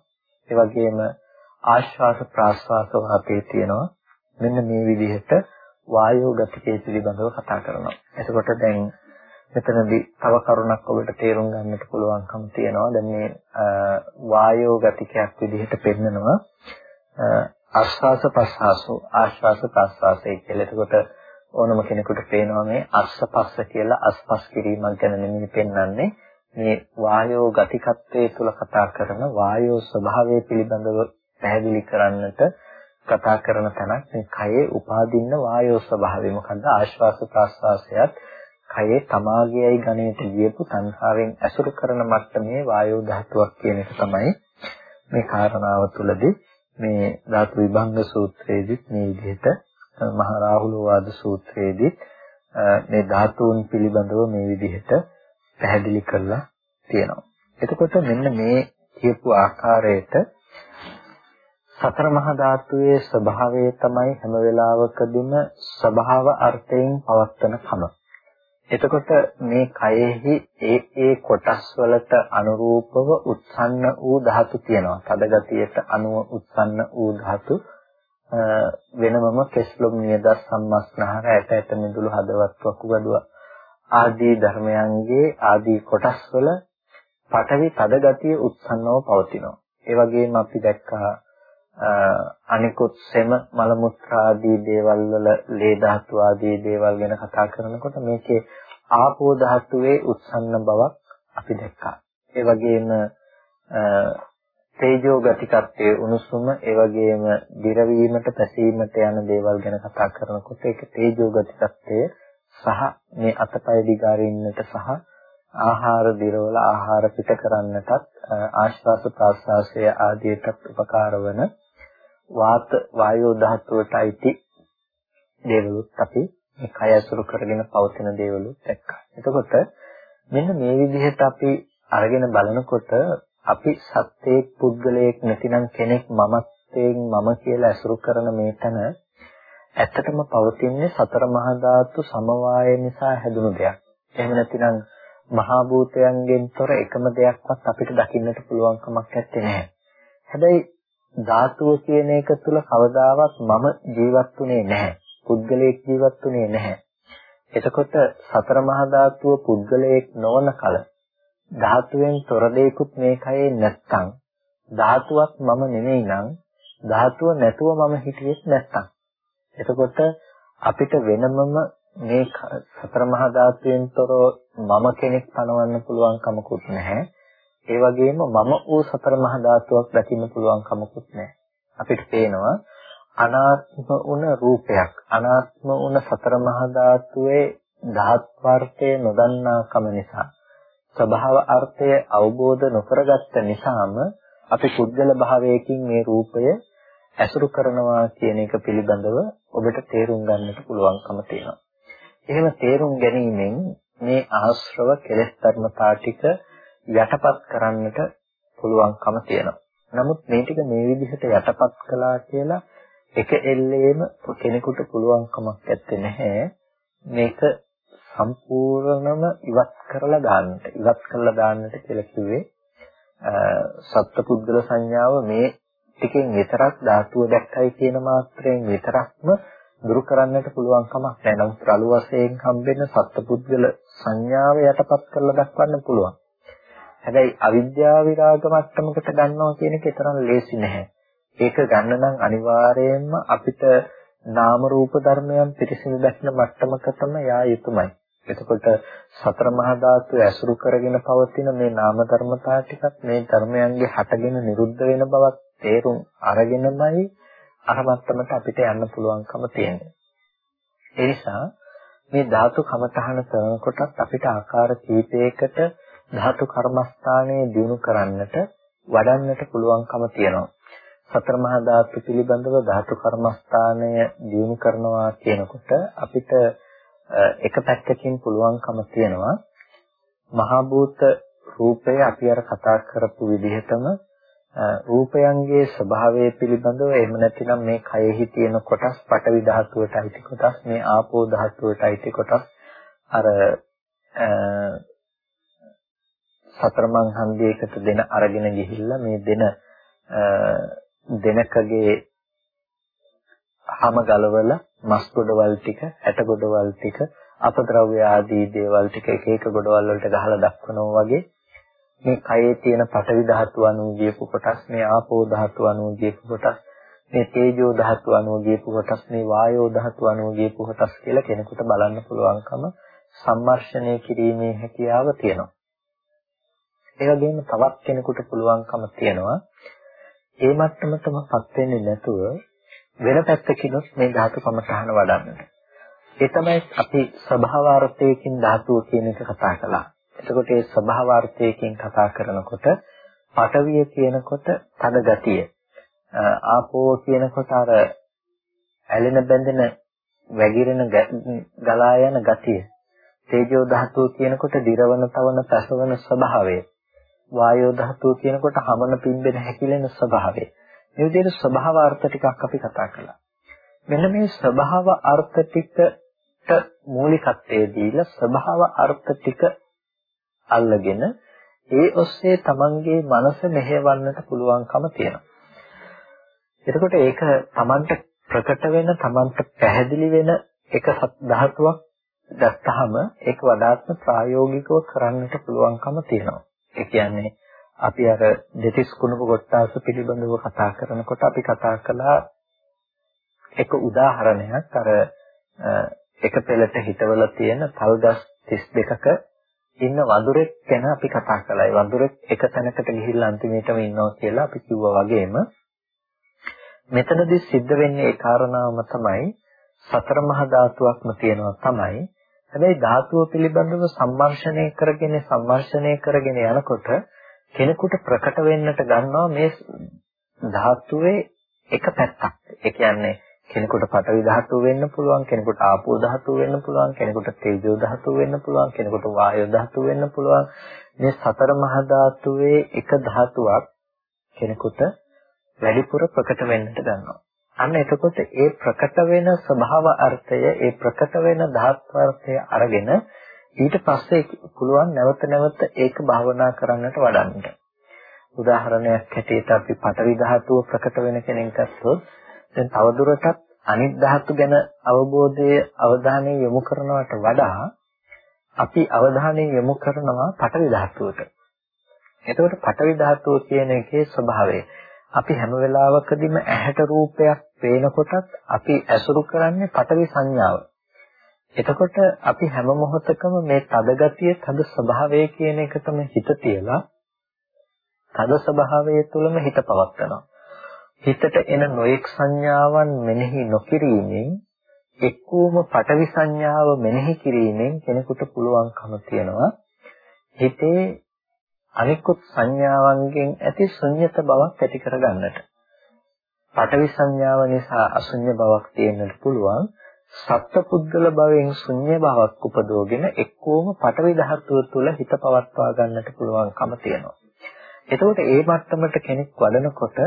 ඒ වගේම ආශ්වාස ප්‍රාශ්වාස වාතය තියෙනවා. මෙන්න මේ විදිහට වායෝ ගතිකය පිළිබඳව කතා කරනවා. එතකොට දැන් මෙතනදී තව කරුණක් ඔබට තේරුම් ගන්නට පුළුවන්කම තියෙනවා. දැන් මේ වායෝ ගතිකයක් විදිහට පෙන්නනවා. ආශ්වාස ප්‍රශ්වාසෝ ආශ්වාස ප්‍රශ්වාසය කියලා. එතකොට ඕනම කෙනෙකුට පේනවා මේ අස්සපස්ස කියලා අස්පස් කිරීමක් ගැන නෙමෙයි පෙන්වන්නේ. මේ වායෝ ගතිකත්වයේ තුල කතා කරන වායෝ ස්වභාවය පිළිබඳව පැහැදිලි කරන්නට කතා කරන තැනක් මේ කයේ උපාදින්න වායෝ ස්වභාවය. මොකද්ද? ආශ්වාස ප්‍රාශ්වාසයත් කයේ තමාගේයි ගණයට ගියපු සංහාවෙන් ඇසුරු කරන මට්ටමේ වායෝ ධාතුවක් කියන එක තමයි මේ කාරණාව තුළදී මේ ධාතු විභංග සූත්‍රයේදීත් මේ විදිහට මහා රාහුල වාද සූත්‍රයේදීත් මේ ධාතුන් පිළිබඳව මේ විදිහට පැහැදිලි කරලා තියෙනවා. එතකොට මෙන්න මේ කියපු ආකාරයට සතර මහා ධාතුවේ ස්වභාවය තමයි හැම වෙලාවකදීම ස්වභාව අර්ථයෙන් පවත්වන කම. එතකොට මේ කයෙහි ඒ ඒ කොටස් වලට අනුරූපව උත්සන්න වූ ධාතු තියෙනවා. තද ගතියට අනුව උත්සන්න වූ ධාතු වෙනමම කෙස්ලොම් නියද සම්මස්නහර ඇට ඇට මිදුළු හදවත් වකුගඩුව ආදී ධර්මයන්ගේ ආදී කොටස් වල පඨවි තද ගතිය උත්සන්නව පවතිනවා. ඒ වගේම අපි දැක්කා අනිකුත් සෙම මල මුත්‍රා ආදී දේවල් වල ලේ ධාතු ආදී දේවල් ගැන කතා කරනකොට මේකේ ආපෝ ධාතුවේ උත්සන්න බවක් අපි දැක්කා. ඒ වගේම තේජෝ ගතිකත්වයේ උණුසුම ඒ වගේම දිරවීමට පැසීමට යන දේවල් ගැන කතා කරනකොට ඒක තේජෝ ගතිකත්වය සහ මේ අතපය දිගාරින්නට සහ ආහාර දිරවල ආහාර පිට කරන්නටත් ආශ්වාස ප්‍රාශ්වාසය ආදියටත් උපකාර වන වාත වායෝ ධාතුවට අයිති දේවලුත් අපි මේ කය අසුරු කරගෙන පවතින දේවලුත් දැක්කා. එතකොට මෙන්න මේ විදිහට අපි අරගෙන බලනකොට අපි සත්‍යයක් පුද්ගලයෙක් නැතිනම් කෙනෙක් මමත්වයෙන් මම කියලා අසුරු කරන මේ තැන ඇත්තටම පවතින්නේ සතර මහා ධාතු සමவாய නිසා හැදුණු දෙයක්. එහෙම නැතිනම් මහා භූතයන්ගෙන් තොර එකම දෙයක්වත් අපිට දකින්නට පුළුවන් කමක් නැත්තේ. හැබැයි ධාතුව කියන එක තුල කවදාවත් මම ජීවත් වුණේ නැහැ. පුද්ගලයෙක් ජීවත් වුණේ නැහැ. එතකොට සතර මහා ධාතුව පුද්ගලයෙක් නොවන කල ධාතුවෙන් තොර දෙයක්ුත් මේකයේ නැත්තම් ධාතුවක් මම නෙමෙයි නම් ධාතුව නැතුව මම හිටියෙත් නැත්තම් එතකොට අපිට වෙනමම මේ සතර මහා ධාතුවෙන් තොරව මම කෙනෙක් පනවන්න පුළුවන් කමකුත් නැහැ ඒ වගේම මම වූ සතර මහා ධාතුවක් දකින්න පුළුවන් කමකුත් නැහැ. අපිට පේනවා අනාත්ම වුණ රූපයක් අනාත්ම වුණ සතර මහා ධාතුවේ ධාත්වර්ථය නොදන්නාකම නිසා ස්වභාව අර්ථය අවබෝධ නොකරගත්ත නිසාම අපි පුද්ගල භාවයකින් මේ රූපය ඇසුරු කරනවා කියන එක පිළිබඳව ඔබට තේරුම් ගන්නට පුළුවන්කම තියෙනවා. එහෙම තේරුම් ගැනීමෙන් මේ ආශ්‍රව කෙලෙස් ධර්මතා ටික යටපත් කරන්නට පුළුවන්කම තියෙනවා. නමුත් මේ ටික මේ විදිහට යටපත් කළා කියලා එක එල්ලේම කෙනෙකුට පුළුවන්කමක් නැත්තේ නැහැ. මේක සම්පූර්ණම ඉවත් කරලා දාන්නට. ඉවත් කරලා දාන්නට කියලා කිව්වේ සත්පුද්ගල සංඥාව මේ ටිකෙන් විතරක් ධාතුව දැක්කයි කියන මාත්‍රයෙන් විතරක්ම දුරු කරන්නට පුළුවන් කමක් නැහැ. නමුත් රළු වශයෙන් හම්බෙන සත්පුද්ගල සංඥාව යටපත් කරලා දක්වන්න පුළුවන්. හැබැයි අවිද්‍යාව විරාග මට්ටමකට ගන්නවා කියන එක තරම් ලේසි නැහැ. ඒක ගන්න නම් අනිවාර්යයෙන්ම අපිට නාම රූප ධර්මයන් පිරිසිදු දැක්න මට්ටමකටම යා යුතුමයි. එතකොට සතර මහා ධාතු ඇසුරු කරගෙන පවතින මේ නාම ධර්මතා ටිකත් මේ ධර්මයන්ගේ හටගෙන නිරුද්ධ වෙන බවක් තේරුම් අරගෙනමයි අර මට්ටමට අපිට යන්න පුළුවන්කම තියෙන්නේ. ඒ නිසා මේ ධාතු කමතහන කරනකොටත් අපිට ආකාර කීපයකට ධාතු කර්මස්ථානයේ දිනු කරන්නට වඩන්නට පුළුවන්කම තියෙනවා. සතර මහා ධාතු පිළිබඳව ධාතු කර්මස්ථානය දිනු කරනවා කියනකොට අපිට එක පැත්තකින් පුළුවන්කම තියෙනවා. මහා භූත රූපය අපි අර කතා කරපු විදිහටම රූපයන්ගේ ස්වභාවය පිළිබඳව එහෙම නැතිනම් මේ කයෙහි තියෙන කොටස් පටවි ධාතුවට අයිති කොටස් මේ ආපෝ ධාතුවට අයිති කොටස් අර සතරමන් හන්දියකට දෙන අරගෙන ගිහිල්ලා මේ දෙන දෙනකගේ හැම ගලවල මස් ගොඩවල් ටික, ඇට ගොඩවල් ටික, අපද්‍රව්‍ය ආදී දේවල් ටික එක එක ගොඩවල් වලට ගහලා දක්වනවා වගේ මේ කයේ තියෙන පඨවි ධාතු අණු ගියපු කොටස්, මේ ආපෝ ධාතු අණු ගියපු කොටස්, මේ තේජෝ ධාතු අණු ගියපු කොටස්, මේ වායෝ ධාතු අණු ගියපු කොටස් කියලා කෙනෙකුට බලන්න පුළුවන්කම සම්මර්ෂණය කිරීමේ හැකියාව තියෙනවා. ඒ වගේම තවත් කෙනෙකුට පුළුවන්කම තියෙනවා ඒ මට්ටමටමපත් වෙන්නේ නැතුව වෙන පැත්තකිනුත් මේ ධාතු කමඨහන වඩන්නට. ඒ තමයි අපි ස්වභාවාර්ථයකින් ධාතුව කියන එක කතා කළා. එතකොට ඒ ස්වභාවාර්ථයකින් කතා කරනකොට පඨවිය කියනකොට තද ගතිය. ආපෝ කියනකොට අර ඇලෙන බැඳෙන වැగిරෙන ගලා යන ගතිය. තේජෝ ධාතුව කියනකොට දිරවන තවන පැසවන ස්වභාවය. වායෝ ධාතුව කියනකොට හමන පිම්බෙන හැකිලෙන ස්වභාවය. මේ විදිහට ස්වභාව අර්ථ ටිකක් අපි කතා කළා. මෙන්න මේ ස්වභාව අර්ථ ටිකට මූලිකත්වයේ දීලා ස්වභාව අර්ථ ටික අල්ලගෙන ඒ ඔස්සේ තමන්ගේ මනස මෙහෙවන්නට පුළුවන්කම තියෙනවා. එතකොට ඒක තමන්ට ප්‍රකට වෙන තමන්ට පැහැදිලි වෙන එක ධාතුවක් ගත්තාම ඒක වඩාත්ම ප්‍රායෝගිකව කරන්නට පුළුවන්කම තියෙනවා. ඒ කියන්නේ අපි අර දෙතිස් කුණප කොටාස පිළිබඳව කතා කරනකොට අපි කතා කළා එක උදාහරණයක් අර එක පෙළට හිටවල තියෙන තල්ගස් 32ක ඉන්න වඳුරෙක් ගැන අපි කතා කළා. ඒ වඳුරෙක් එක තැනකට ගිහිල්ලා අන්තිමේටම ඉන්නවා කියලා අපි කිව්වා වගේම මෙතනදී සිද්ධ වෙන්නේ ඒ කාරණාවම තමයි සතර මහා ධාතුවක්ම තියෙනවා තමයි හැබැයි ධාතුව පිළිබඳව සම්මර්ෂණය කරගෙන සම්මර්ෂණය කරගෙන යනකොට කෙනෙකුට ප්‍රකට වෙන්නට ගන්නවා මේ ධාතුවේ එක පැත්තක්. ඒ කියන්නේ කෙනෙකුට පඨවි ධාතුව වෙන්න පුළුවන්, කෙනෙකුට ආපෝ ධාතුව වෙන්න පුළුවන්, කෙනෙකුට තේජෝ ධාතුව වෙන්න පුළුවන්, කෙනෙකුට වායෝ ධාතුව වෙන්න පුළුවන්. මේ සතර මහා ධාතුවේ එක ධාතුවක් කෙනෙකුට වැඩිපුර ප්‍රකට වෙන්නට ගන්නවා. අන්න එතකොට ඒ ප්‍රකට වෙන ස්වභාව අර්ථය ඒ ප්‍රකට වෙන ධාත්වාර්ථය අරගෙන ඊට පස්සේ පුළුවන් නැවත නැවත ඒක භාවනා කරන්නට වඩන්නට. උදාහරණයක් හැටියට අපි පඨවි ධාතුව ප්‍රකට වෙන කෙනෙක් ගත්තොත් දැන් තවදුරටත් අනිත් ධාතු ගැන අවබෝධය අවධානය යොමු කරනවට වඩා අපි අවධානය යොමු කරනවා පඨවි ධාතුවට. එතකොට පඨවි ධාතුව කියන එකේ ස්වභාවය අපි හැම වෙලාවකදීම ඇහැට රූපයක් පේනකොටත් අපි ඇසුරු කරන්නේ පටවි සංඥාව. එතකොට අපි හැම මොහොතකම මේ තද ගතිය, තද ස්වභාවය කියන එකටම හිත තියලා තද ස්වභාවය තුළම හිත පවත්නවා. හිතට එන නොඑක් සංඥාවන් මෙනෙහි නොකිරීමෙන් එක්කෝම පටවි සංඥාව මෙනෙහි කිරීමෙන් කෙනෙකුට පුළුවන්කම තියනවා හිතේ අනිකුත් සංඥාවන්ගෙන් ඇති ශුන්්‍යත බවක් ඇති කරගන්නට. පඨවි සංඥාව නිසා අශුන්‍ය බවක් තියෙන්නට පුළුවන්. සත්පුද්ගල භවෙන් ශුන්‍ය බවක් උපදෝගෙන එක්කෝම පඨවි ධාතුව තුළ හිත පවත්වා ගන්නට පුළුවන්කම තියෙනවා. එතකොට ඒ මට්ටමට කෙනෙක් වඩනකොට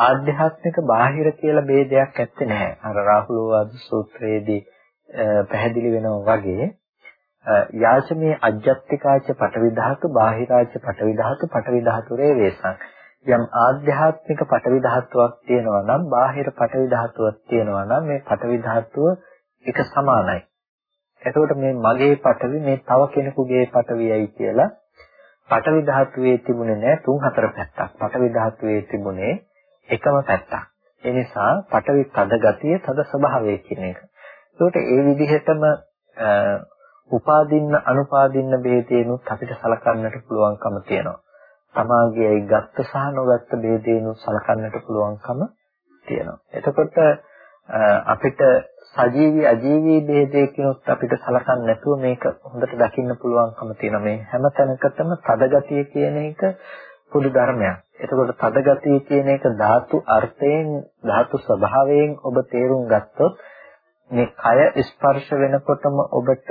ආධ්‍යාත්මික බාහිර කියලා ભેදයක් ඇත්තේ නැහැ. අර රාහුලෝවාද සූත්‍රයේදී පැහැදිලි වෙනවා වගේ යාචමේ අජ්ජත්තිකාච පටවි ධාතු බාහිරාච පටවි ධාතු පටවි ධාතු රේවේසං යම් ආධ්‍යාත්මික පටවි ධාතුවක් තියෙනවා නම් බාහිර පටවි ධාතුවක් තියෙනවා නම් මේ පටවි ධාතුව එක සමානයි. එතකොට මේ මගේ පටවි මේ තව කෙනෙකුගේ පටවියයි කියලා පටවි ධාතුවේ තිබුණේ නැහැ තුන් හතර පැත්තක්. පටවි ධාතුවේ තිබුණේ එකම පැත්තක්. ඒ නිසා පටවි තද ගතිය තද ස්වභාවය කියන එක. ඒකට ඒ විදිහටම උපාදින්න අනුපාදින්න ભેදේනුත් අපිට සලකන්නට පුළුවන්කම තියෙනවා. තමාගේයි ගත්ත සහ නොගත්ත ભેදේනුත් සලකන්නට පුළුවන්කම තියෙනවා. එතකොට අපිට සජීවී අජීවී ભેදයකිනුත් අපිට සලකන්න නැතුව මේක හොඳට දකින්න පුළුවන්කම තියෙනවා. මේ හැම තැනකටම තදගතිය කියන එක පොදු ධර්මයක්. එතකොට තදගතිය කියන එක ධාතු අර්ථයෙන් ධාතු ස්වභාවයෙන් ඔබ තේරුම් ගත්තොත් මේ කය ස්පර්ශ වෙනකොටම ඔබට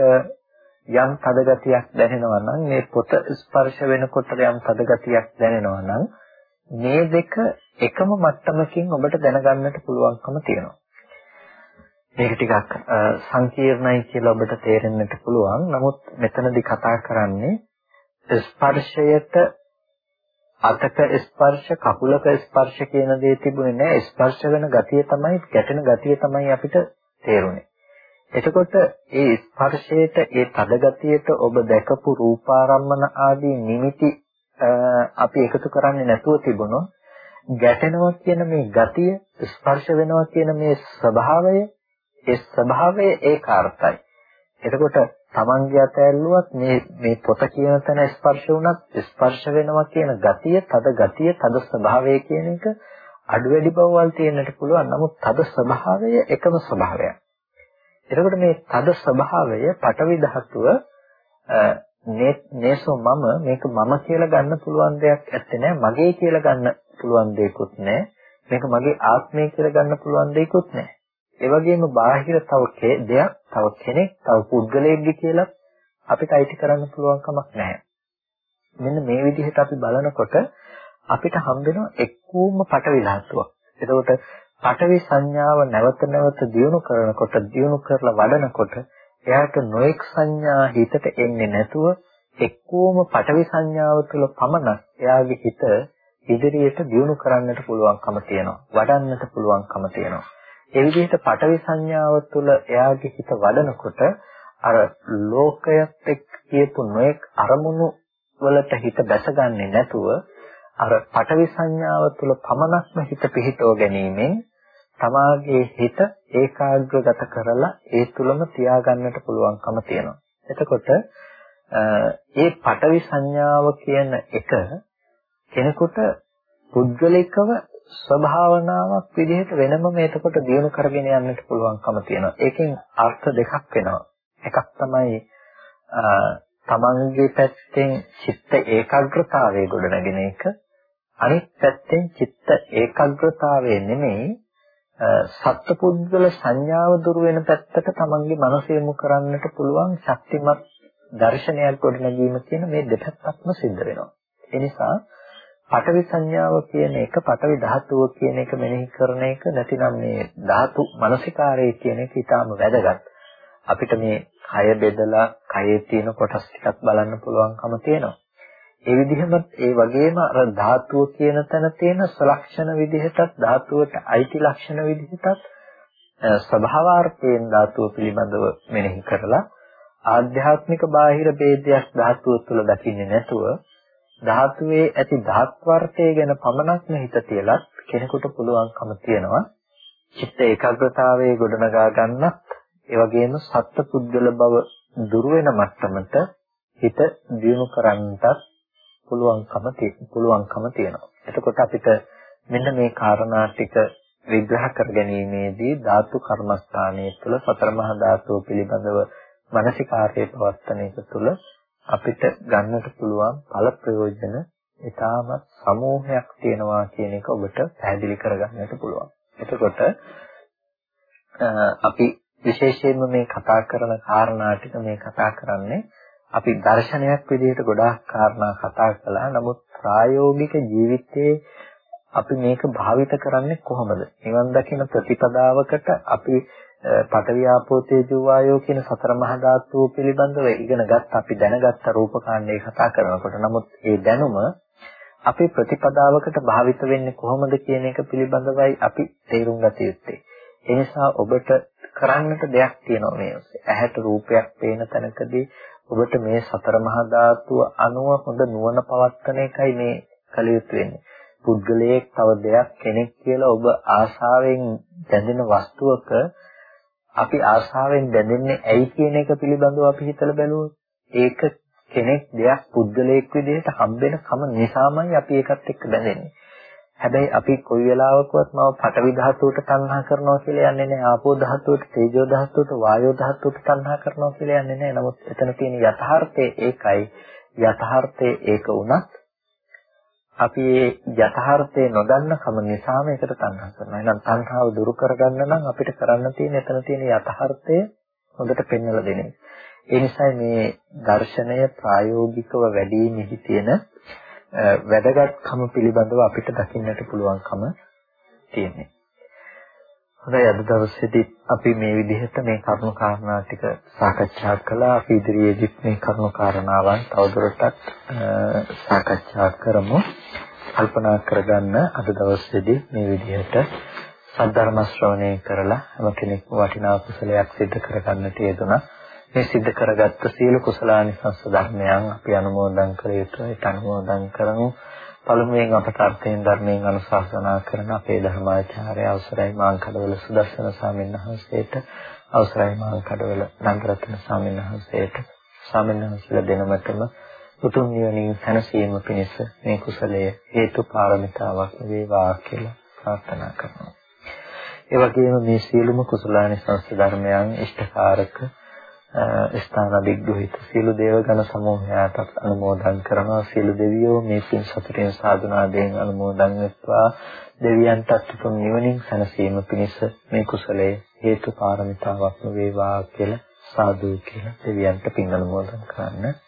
යම් තදගතියක් දැනෙනවා නම් මේ පොත ස්පර්ශ වෙනකොට යම් තදගතියක් දැනෙනවා නම් මේ දෙක එකම මට්ටමකින් ඔබට දැනගන්නට පුළුවන්කම තියෙනවා. මේක ටිකක් සංකීර්ණයි කියලා ඔබට තේරෙන්නට පුළුවන්. නමුත් මෙතනදී කතා කරන්නේ ස්පර්ශයට අතක ස්පර්ශ කකුලක ස්පර්ශ කියන දේ තිබුණේ නැහැ. ස්පර්ශ වෙන ගතිය තමයි ගැටෙන ගතිය තමයි අපිට තේරුනේ. එතකොට ඒ ස්පර්ශයට ඒ තදගතියට ඔබ දැකපු රූපාරම්මන ආදී නිමිති අපි එකතු කරන්නේ නැතුව තිබුණොත් ගැටෙනවා කියන මේ ගතිය ස්පර්ශ වෙනවා කියන මේ ස්වභාවය ඒ ස්වභාවය ඒකාර්ථයි. එතකොට Tamange අතැල්ලුවත් මේ මේ පොත කියන තැන ස්පර්ශ වුණත් ස්පර්ශ වෙනවා කියන ගතිය, තද ගතිය, තද ස්වභාවය කියන එක අඩු වැඩි බවවල් තියෙන්නට පුළුවන්. නමුත් තද ස්වභාවය එකම ස්වභාවයක්. එතකොට මේ තද ස්වභාවය පටවි ධාතුව නේසෝ මම මේක මම කියලා ගන්න පුළුවන් දෙයක් ඇත්තේ නෑ. මගේ කියලා ගන්න පුළුවන් දෙයක්වත් නෑ. මේක මගේ ආත්මය කියලා ගන්න පුළුවන් දෙයක්වත් නෑ. ඒ වගේම බාහිර තව දෙයක්, තව කෙනෙක්, තව පුද්ගලයෙක්ගේ කියලා අපිට අයිති කරන්න පුළුවන් කමක් නැහැ. මෙන්න මේ විදිහට අපි බලනකොට අපිට හම්බෙනවා එක්කෝම පටවි ධාතුවක්. එතකොට පටවි සංඥාව නැවත නැවත දියුණු කරනකොට දියුණු කරලා වඩනකොට එයාට නොඑක් සංඥා හිතට එන්නේ නැතුව එක්කෝම පටවි සංඥාව තුළ පමණක් එයාගේ හිත ඉදිරියට දියුණු කරන්නට පුළුවන්කම තියෙනවා. වඩන්නට පුළුවන්කම තියෙනවා. ඒ විදිහට පටවි සංඥාව තුළ එයාගේ හිත වඩනකොට අර ලෝකයේත් එක්ක කියපු නොඑක් අරමුණු වලට හිත බැසගන්නේ නැතුව අර පටවි සංඥාව තුළ පමණක්ම හිත පිහිටව ගැනීමෙන් තමාගේ හිත ඒකාග්‍රගත කරලා ඒ තුලම තියාගන්නට පුළුවන්කම තියෙනවා. එතකොට ඒ පටවි සංඥාව කියන එක කෙනෙකුට පුද්ගලිකව ස්වභාවනාවක් විදිහට වෙනම එතකොට දියුණු කරගෙන යන්නට පුළුවන්කම තියෙනවා. ඒකෙන් අර්ථ දෙකක් වෙනවා. එකක් තමයි තමන්ගේ පැත්තෙන් චිත්ත ඒකාග්‍රතාවයේ ගොඩනගෙන එක අනිත් පැත්තෙන් චිත්ත ඒකාග්‍රතාවය නෙමෙයි සත්පුද්ගල සංඥාව දුර වෙන පැත්තට තමන්ගේ මනස යොමු කරන්නට පුළුවන් ශක්තිමත් දර්ශනයක් ගොඩනැගීම කියන මේ දෙපැත්තක්ම සිද්ධ වෙනවා. ඒ නිසා පඨවි සංඥාව කියන එක පඨවි ධාතුව කියන එක මෙනෙහි කරන එක නැතිනම් මේ ධාතු මනසිකාරය කියන එක ඊටාම වැදගත්. අපිට මේ කය බෙදලා කයේ තියෙන කොටස් ටිකක් බලන්න පුළුවන්කම තියෙනවා. ඒ විදිහම ඒ වගේම අර ධාතුව කියන තැන තියෙන සලක්ෂණ විදිහටත් ධාතුවට අයිති ලක්ෂණ විදිහටත් ස්වභාවාර්ථයෙන් ධාතුව පිළිබඳව මෙනෙහි කරලා ආධ්‍යාත්මික බාහිර ભેදයක් ධාතුව තුළ දකින්නේ නැතුව ධාතුවේ ඇති ධාත්වර්ථය ගැන පමණක්ම හිත තියලා කෙනෙකුට පුළුවන්කම තියනවා චිත්ත ඒකාග්‍රතාවයේ ගොඩනගා ගන්නත් ඒ වගේම සත්ත්ව පුද්ගල බව දුර වෙන මට්ටමට හිත දියුණු කරන්නටත් පුළුවන්කම පුළුවන්කම තියෙනවා. එතකොට අපිට මෙන්න මේ කාරණා ටික විග්‍රහ කර ගැනීමේදී ධාතු කර්මස්ථානයේ තුල සතර මහා ධාතුව පිළිබඳව මානසිකාර්යය පවත්තන එක තුල අපිට ගන්නට පුළුවන් ඵල ප්‍රයෝජන ඊටාම සමූහයක් තියෙනවා කියන එක ඔබට පැහැදිලි කරගන්නට පුළුවන්. එතකොට අපි විශේෂයෙන්ම මේ කතා කරන කාරණා ටික මේ කතා කරන්නේ අපි දර්ශනයක් විදිහට ගොඩාක් කාරණා කතා කළා. නමුත් ප්‍රායෝගික ජීවිතයේ අපි මේක භාවිත කරන්නේ කොහොමද? නිවන් දකින ප්‍රතිපදාවකට අපි පඨවි ආපෝ තේජෝ වායෝ කියන සතර මහා ධාතු පිළිබඳව ඉගෙන ගත්ත අපි දැනගත්ත රූපකාණ්ඩේ කතා කරනකොට නමුත් ඒ දැනුම අපේ ප්‍රතිපදාවකට භාවිත වෙන්නේ කොහොමද කියන එක පිළිබඳවයි අපි තේරුම් ගත යුත්තේ. ඒ නිසා ඔබට කරන්නට දෙයක් තියෙනවා මේ ඇහැට රූපයක් පේන තැනකදී ඔබට මේ සතර මහා ධාතුව අනුව හොඳ නුවණ පවත්වන එකයි මේ කළ යුතු වෙන්නේ. පුද්ගලයෙක් තව දෙයක් කෙනෙක් කියලා ඔබ ආශාවෙන් දැඳෙන වස්තුවක අපි ආශාවෙන් දැඳෙන්නේ ඇයි කියන එක පිළිබඳව අපි හිතලා බැලුවොත් ඒක කෙනෙක් දෙයක් පුද්ගලයෙක් විදිහට හම්බෙන කම නිසාමයි අපි ඒකත් එක්ක බැඳෙන්නේ. හැබැයි අපි කොයි වෙලාවකවත් මම පඨවි ධාතුවට තණ්හා කරනවා කියලා යන්නේ නැහැ. ආපෝ ධාතුවට, තේජෝ ධාතුවට, වායෝ ධාතුවට තණ්හා කරනවා කියලා යන්නේ නැහැ. නමුත් එතන තියෙන යථාර්ථය ඒකයි. යථාර්ථය ඒක වුණත් අපි ඒ යථාර්ථය නොදන්න කම නිසා මේකට තණ්හා කරනවා. එහෙනම් තණ්හාව දුරු කරගන්න නම් අපිට කරන්න තියෙන එතන තියෙන යථාර්ථය හොඳට පෙන්වලා දෙන එක. ඒ නිසා මේ දර්ශනය ප්‍රායෝගිකව වැඩිමෙහි තියෙන වැදගත්කම පිළිබඳව අපිට දකින්නට පුළුවන්කම තියෙනවා. හොඳයි අද දවසේදී අපි මේ විදිහට මේ කරුණු කාරණා ටික සාකච්ඡා කළා. අපි ඉදිරියේදීත් මේ කරුණු කාරණාවන් තවදුරටත් සාකච්ඡා කරමු. කල්පනා කරගන්න අද දවසේදී මේ විදිහට සද්ධර්ම ශ්‍රවණය කරලා හැම කෙනෙක්ම වටිනා කුසලයක් සිදු කරගන්නට යෙදුණා. මේ සිද්ධ කරගත්ත සියලු කුසලානිසංස ධර්මයන් අපි අනුමෝදන් කර යුතුයි. ඒත් අනුමෝදන් කරමු. පළමුවෙන් අපට අර්ථයෙන් ධර්මයෙන් අනුශාසනා කරන අපේ ධර්මාචාර්ය අවසරයි මාංකඩවල සුදස්සන ස්වාමීන් වහන්සේට අවසරයි මාංකඩවල නන්දරත්න ස්වාමීන් වහන්සේට ස්වාමීන් වහන්සේලා දෙනමතම උතුම් නිවනින් සැනසීම පිණිස මේ කුසලය හේතු පාරමිතාවක් වේවා කියලා ප්‍රාර්ථනා කරනවා. ඒ වගේම මේ සියලුම කුසලානිසංස ධර්මයන් ඉෂ්ඨකාරක ස්ථාන අධිග්‍රහිත සියලු දේවගණ සමූහයාට අනුමෝදන් කරනවා. සියලු දෙවියෝ මේ පින් සතුටින් සාදුනාදයෙන් අනුමෝදන් වෙත්වා. දෙවියන්ට උතුම් නිවනින් සැනසීම පිණිස මේ කුසලයේ හේතු පාරමිතාවක් වේවා කියලා සාදු කියලා දෙවියන්ට පින් අනුමෝදන් කරන්න.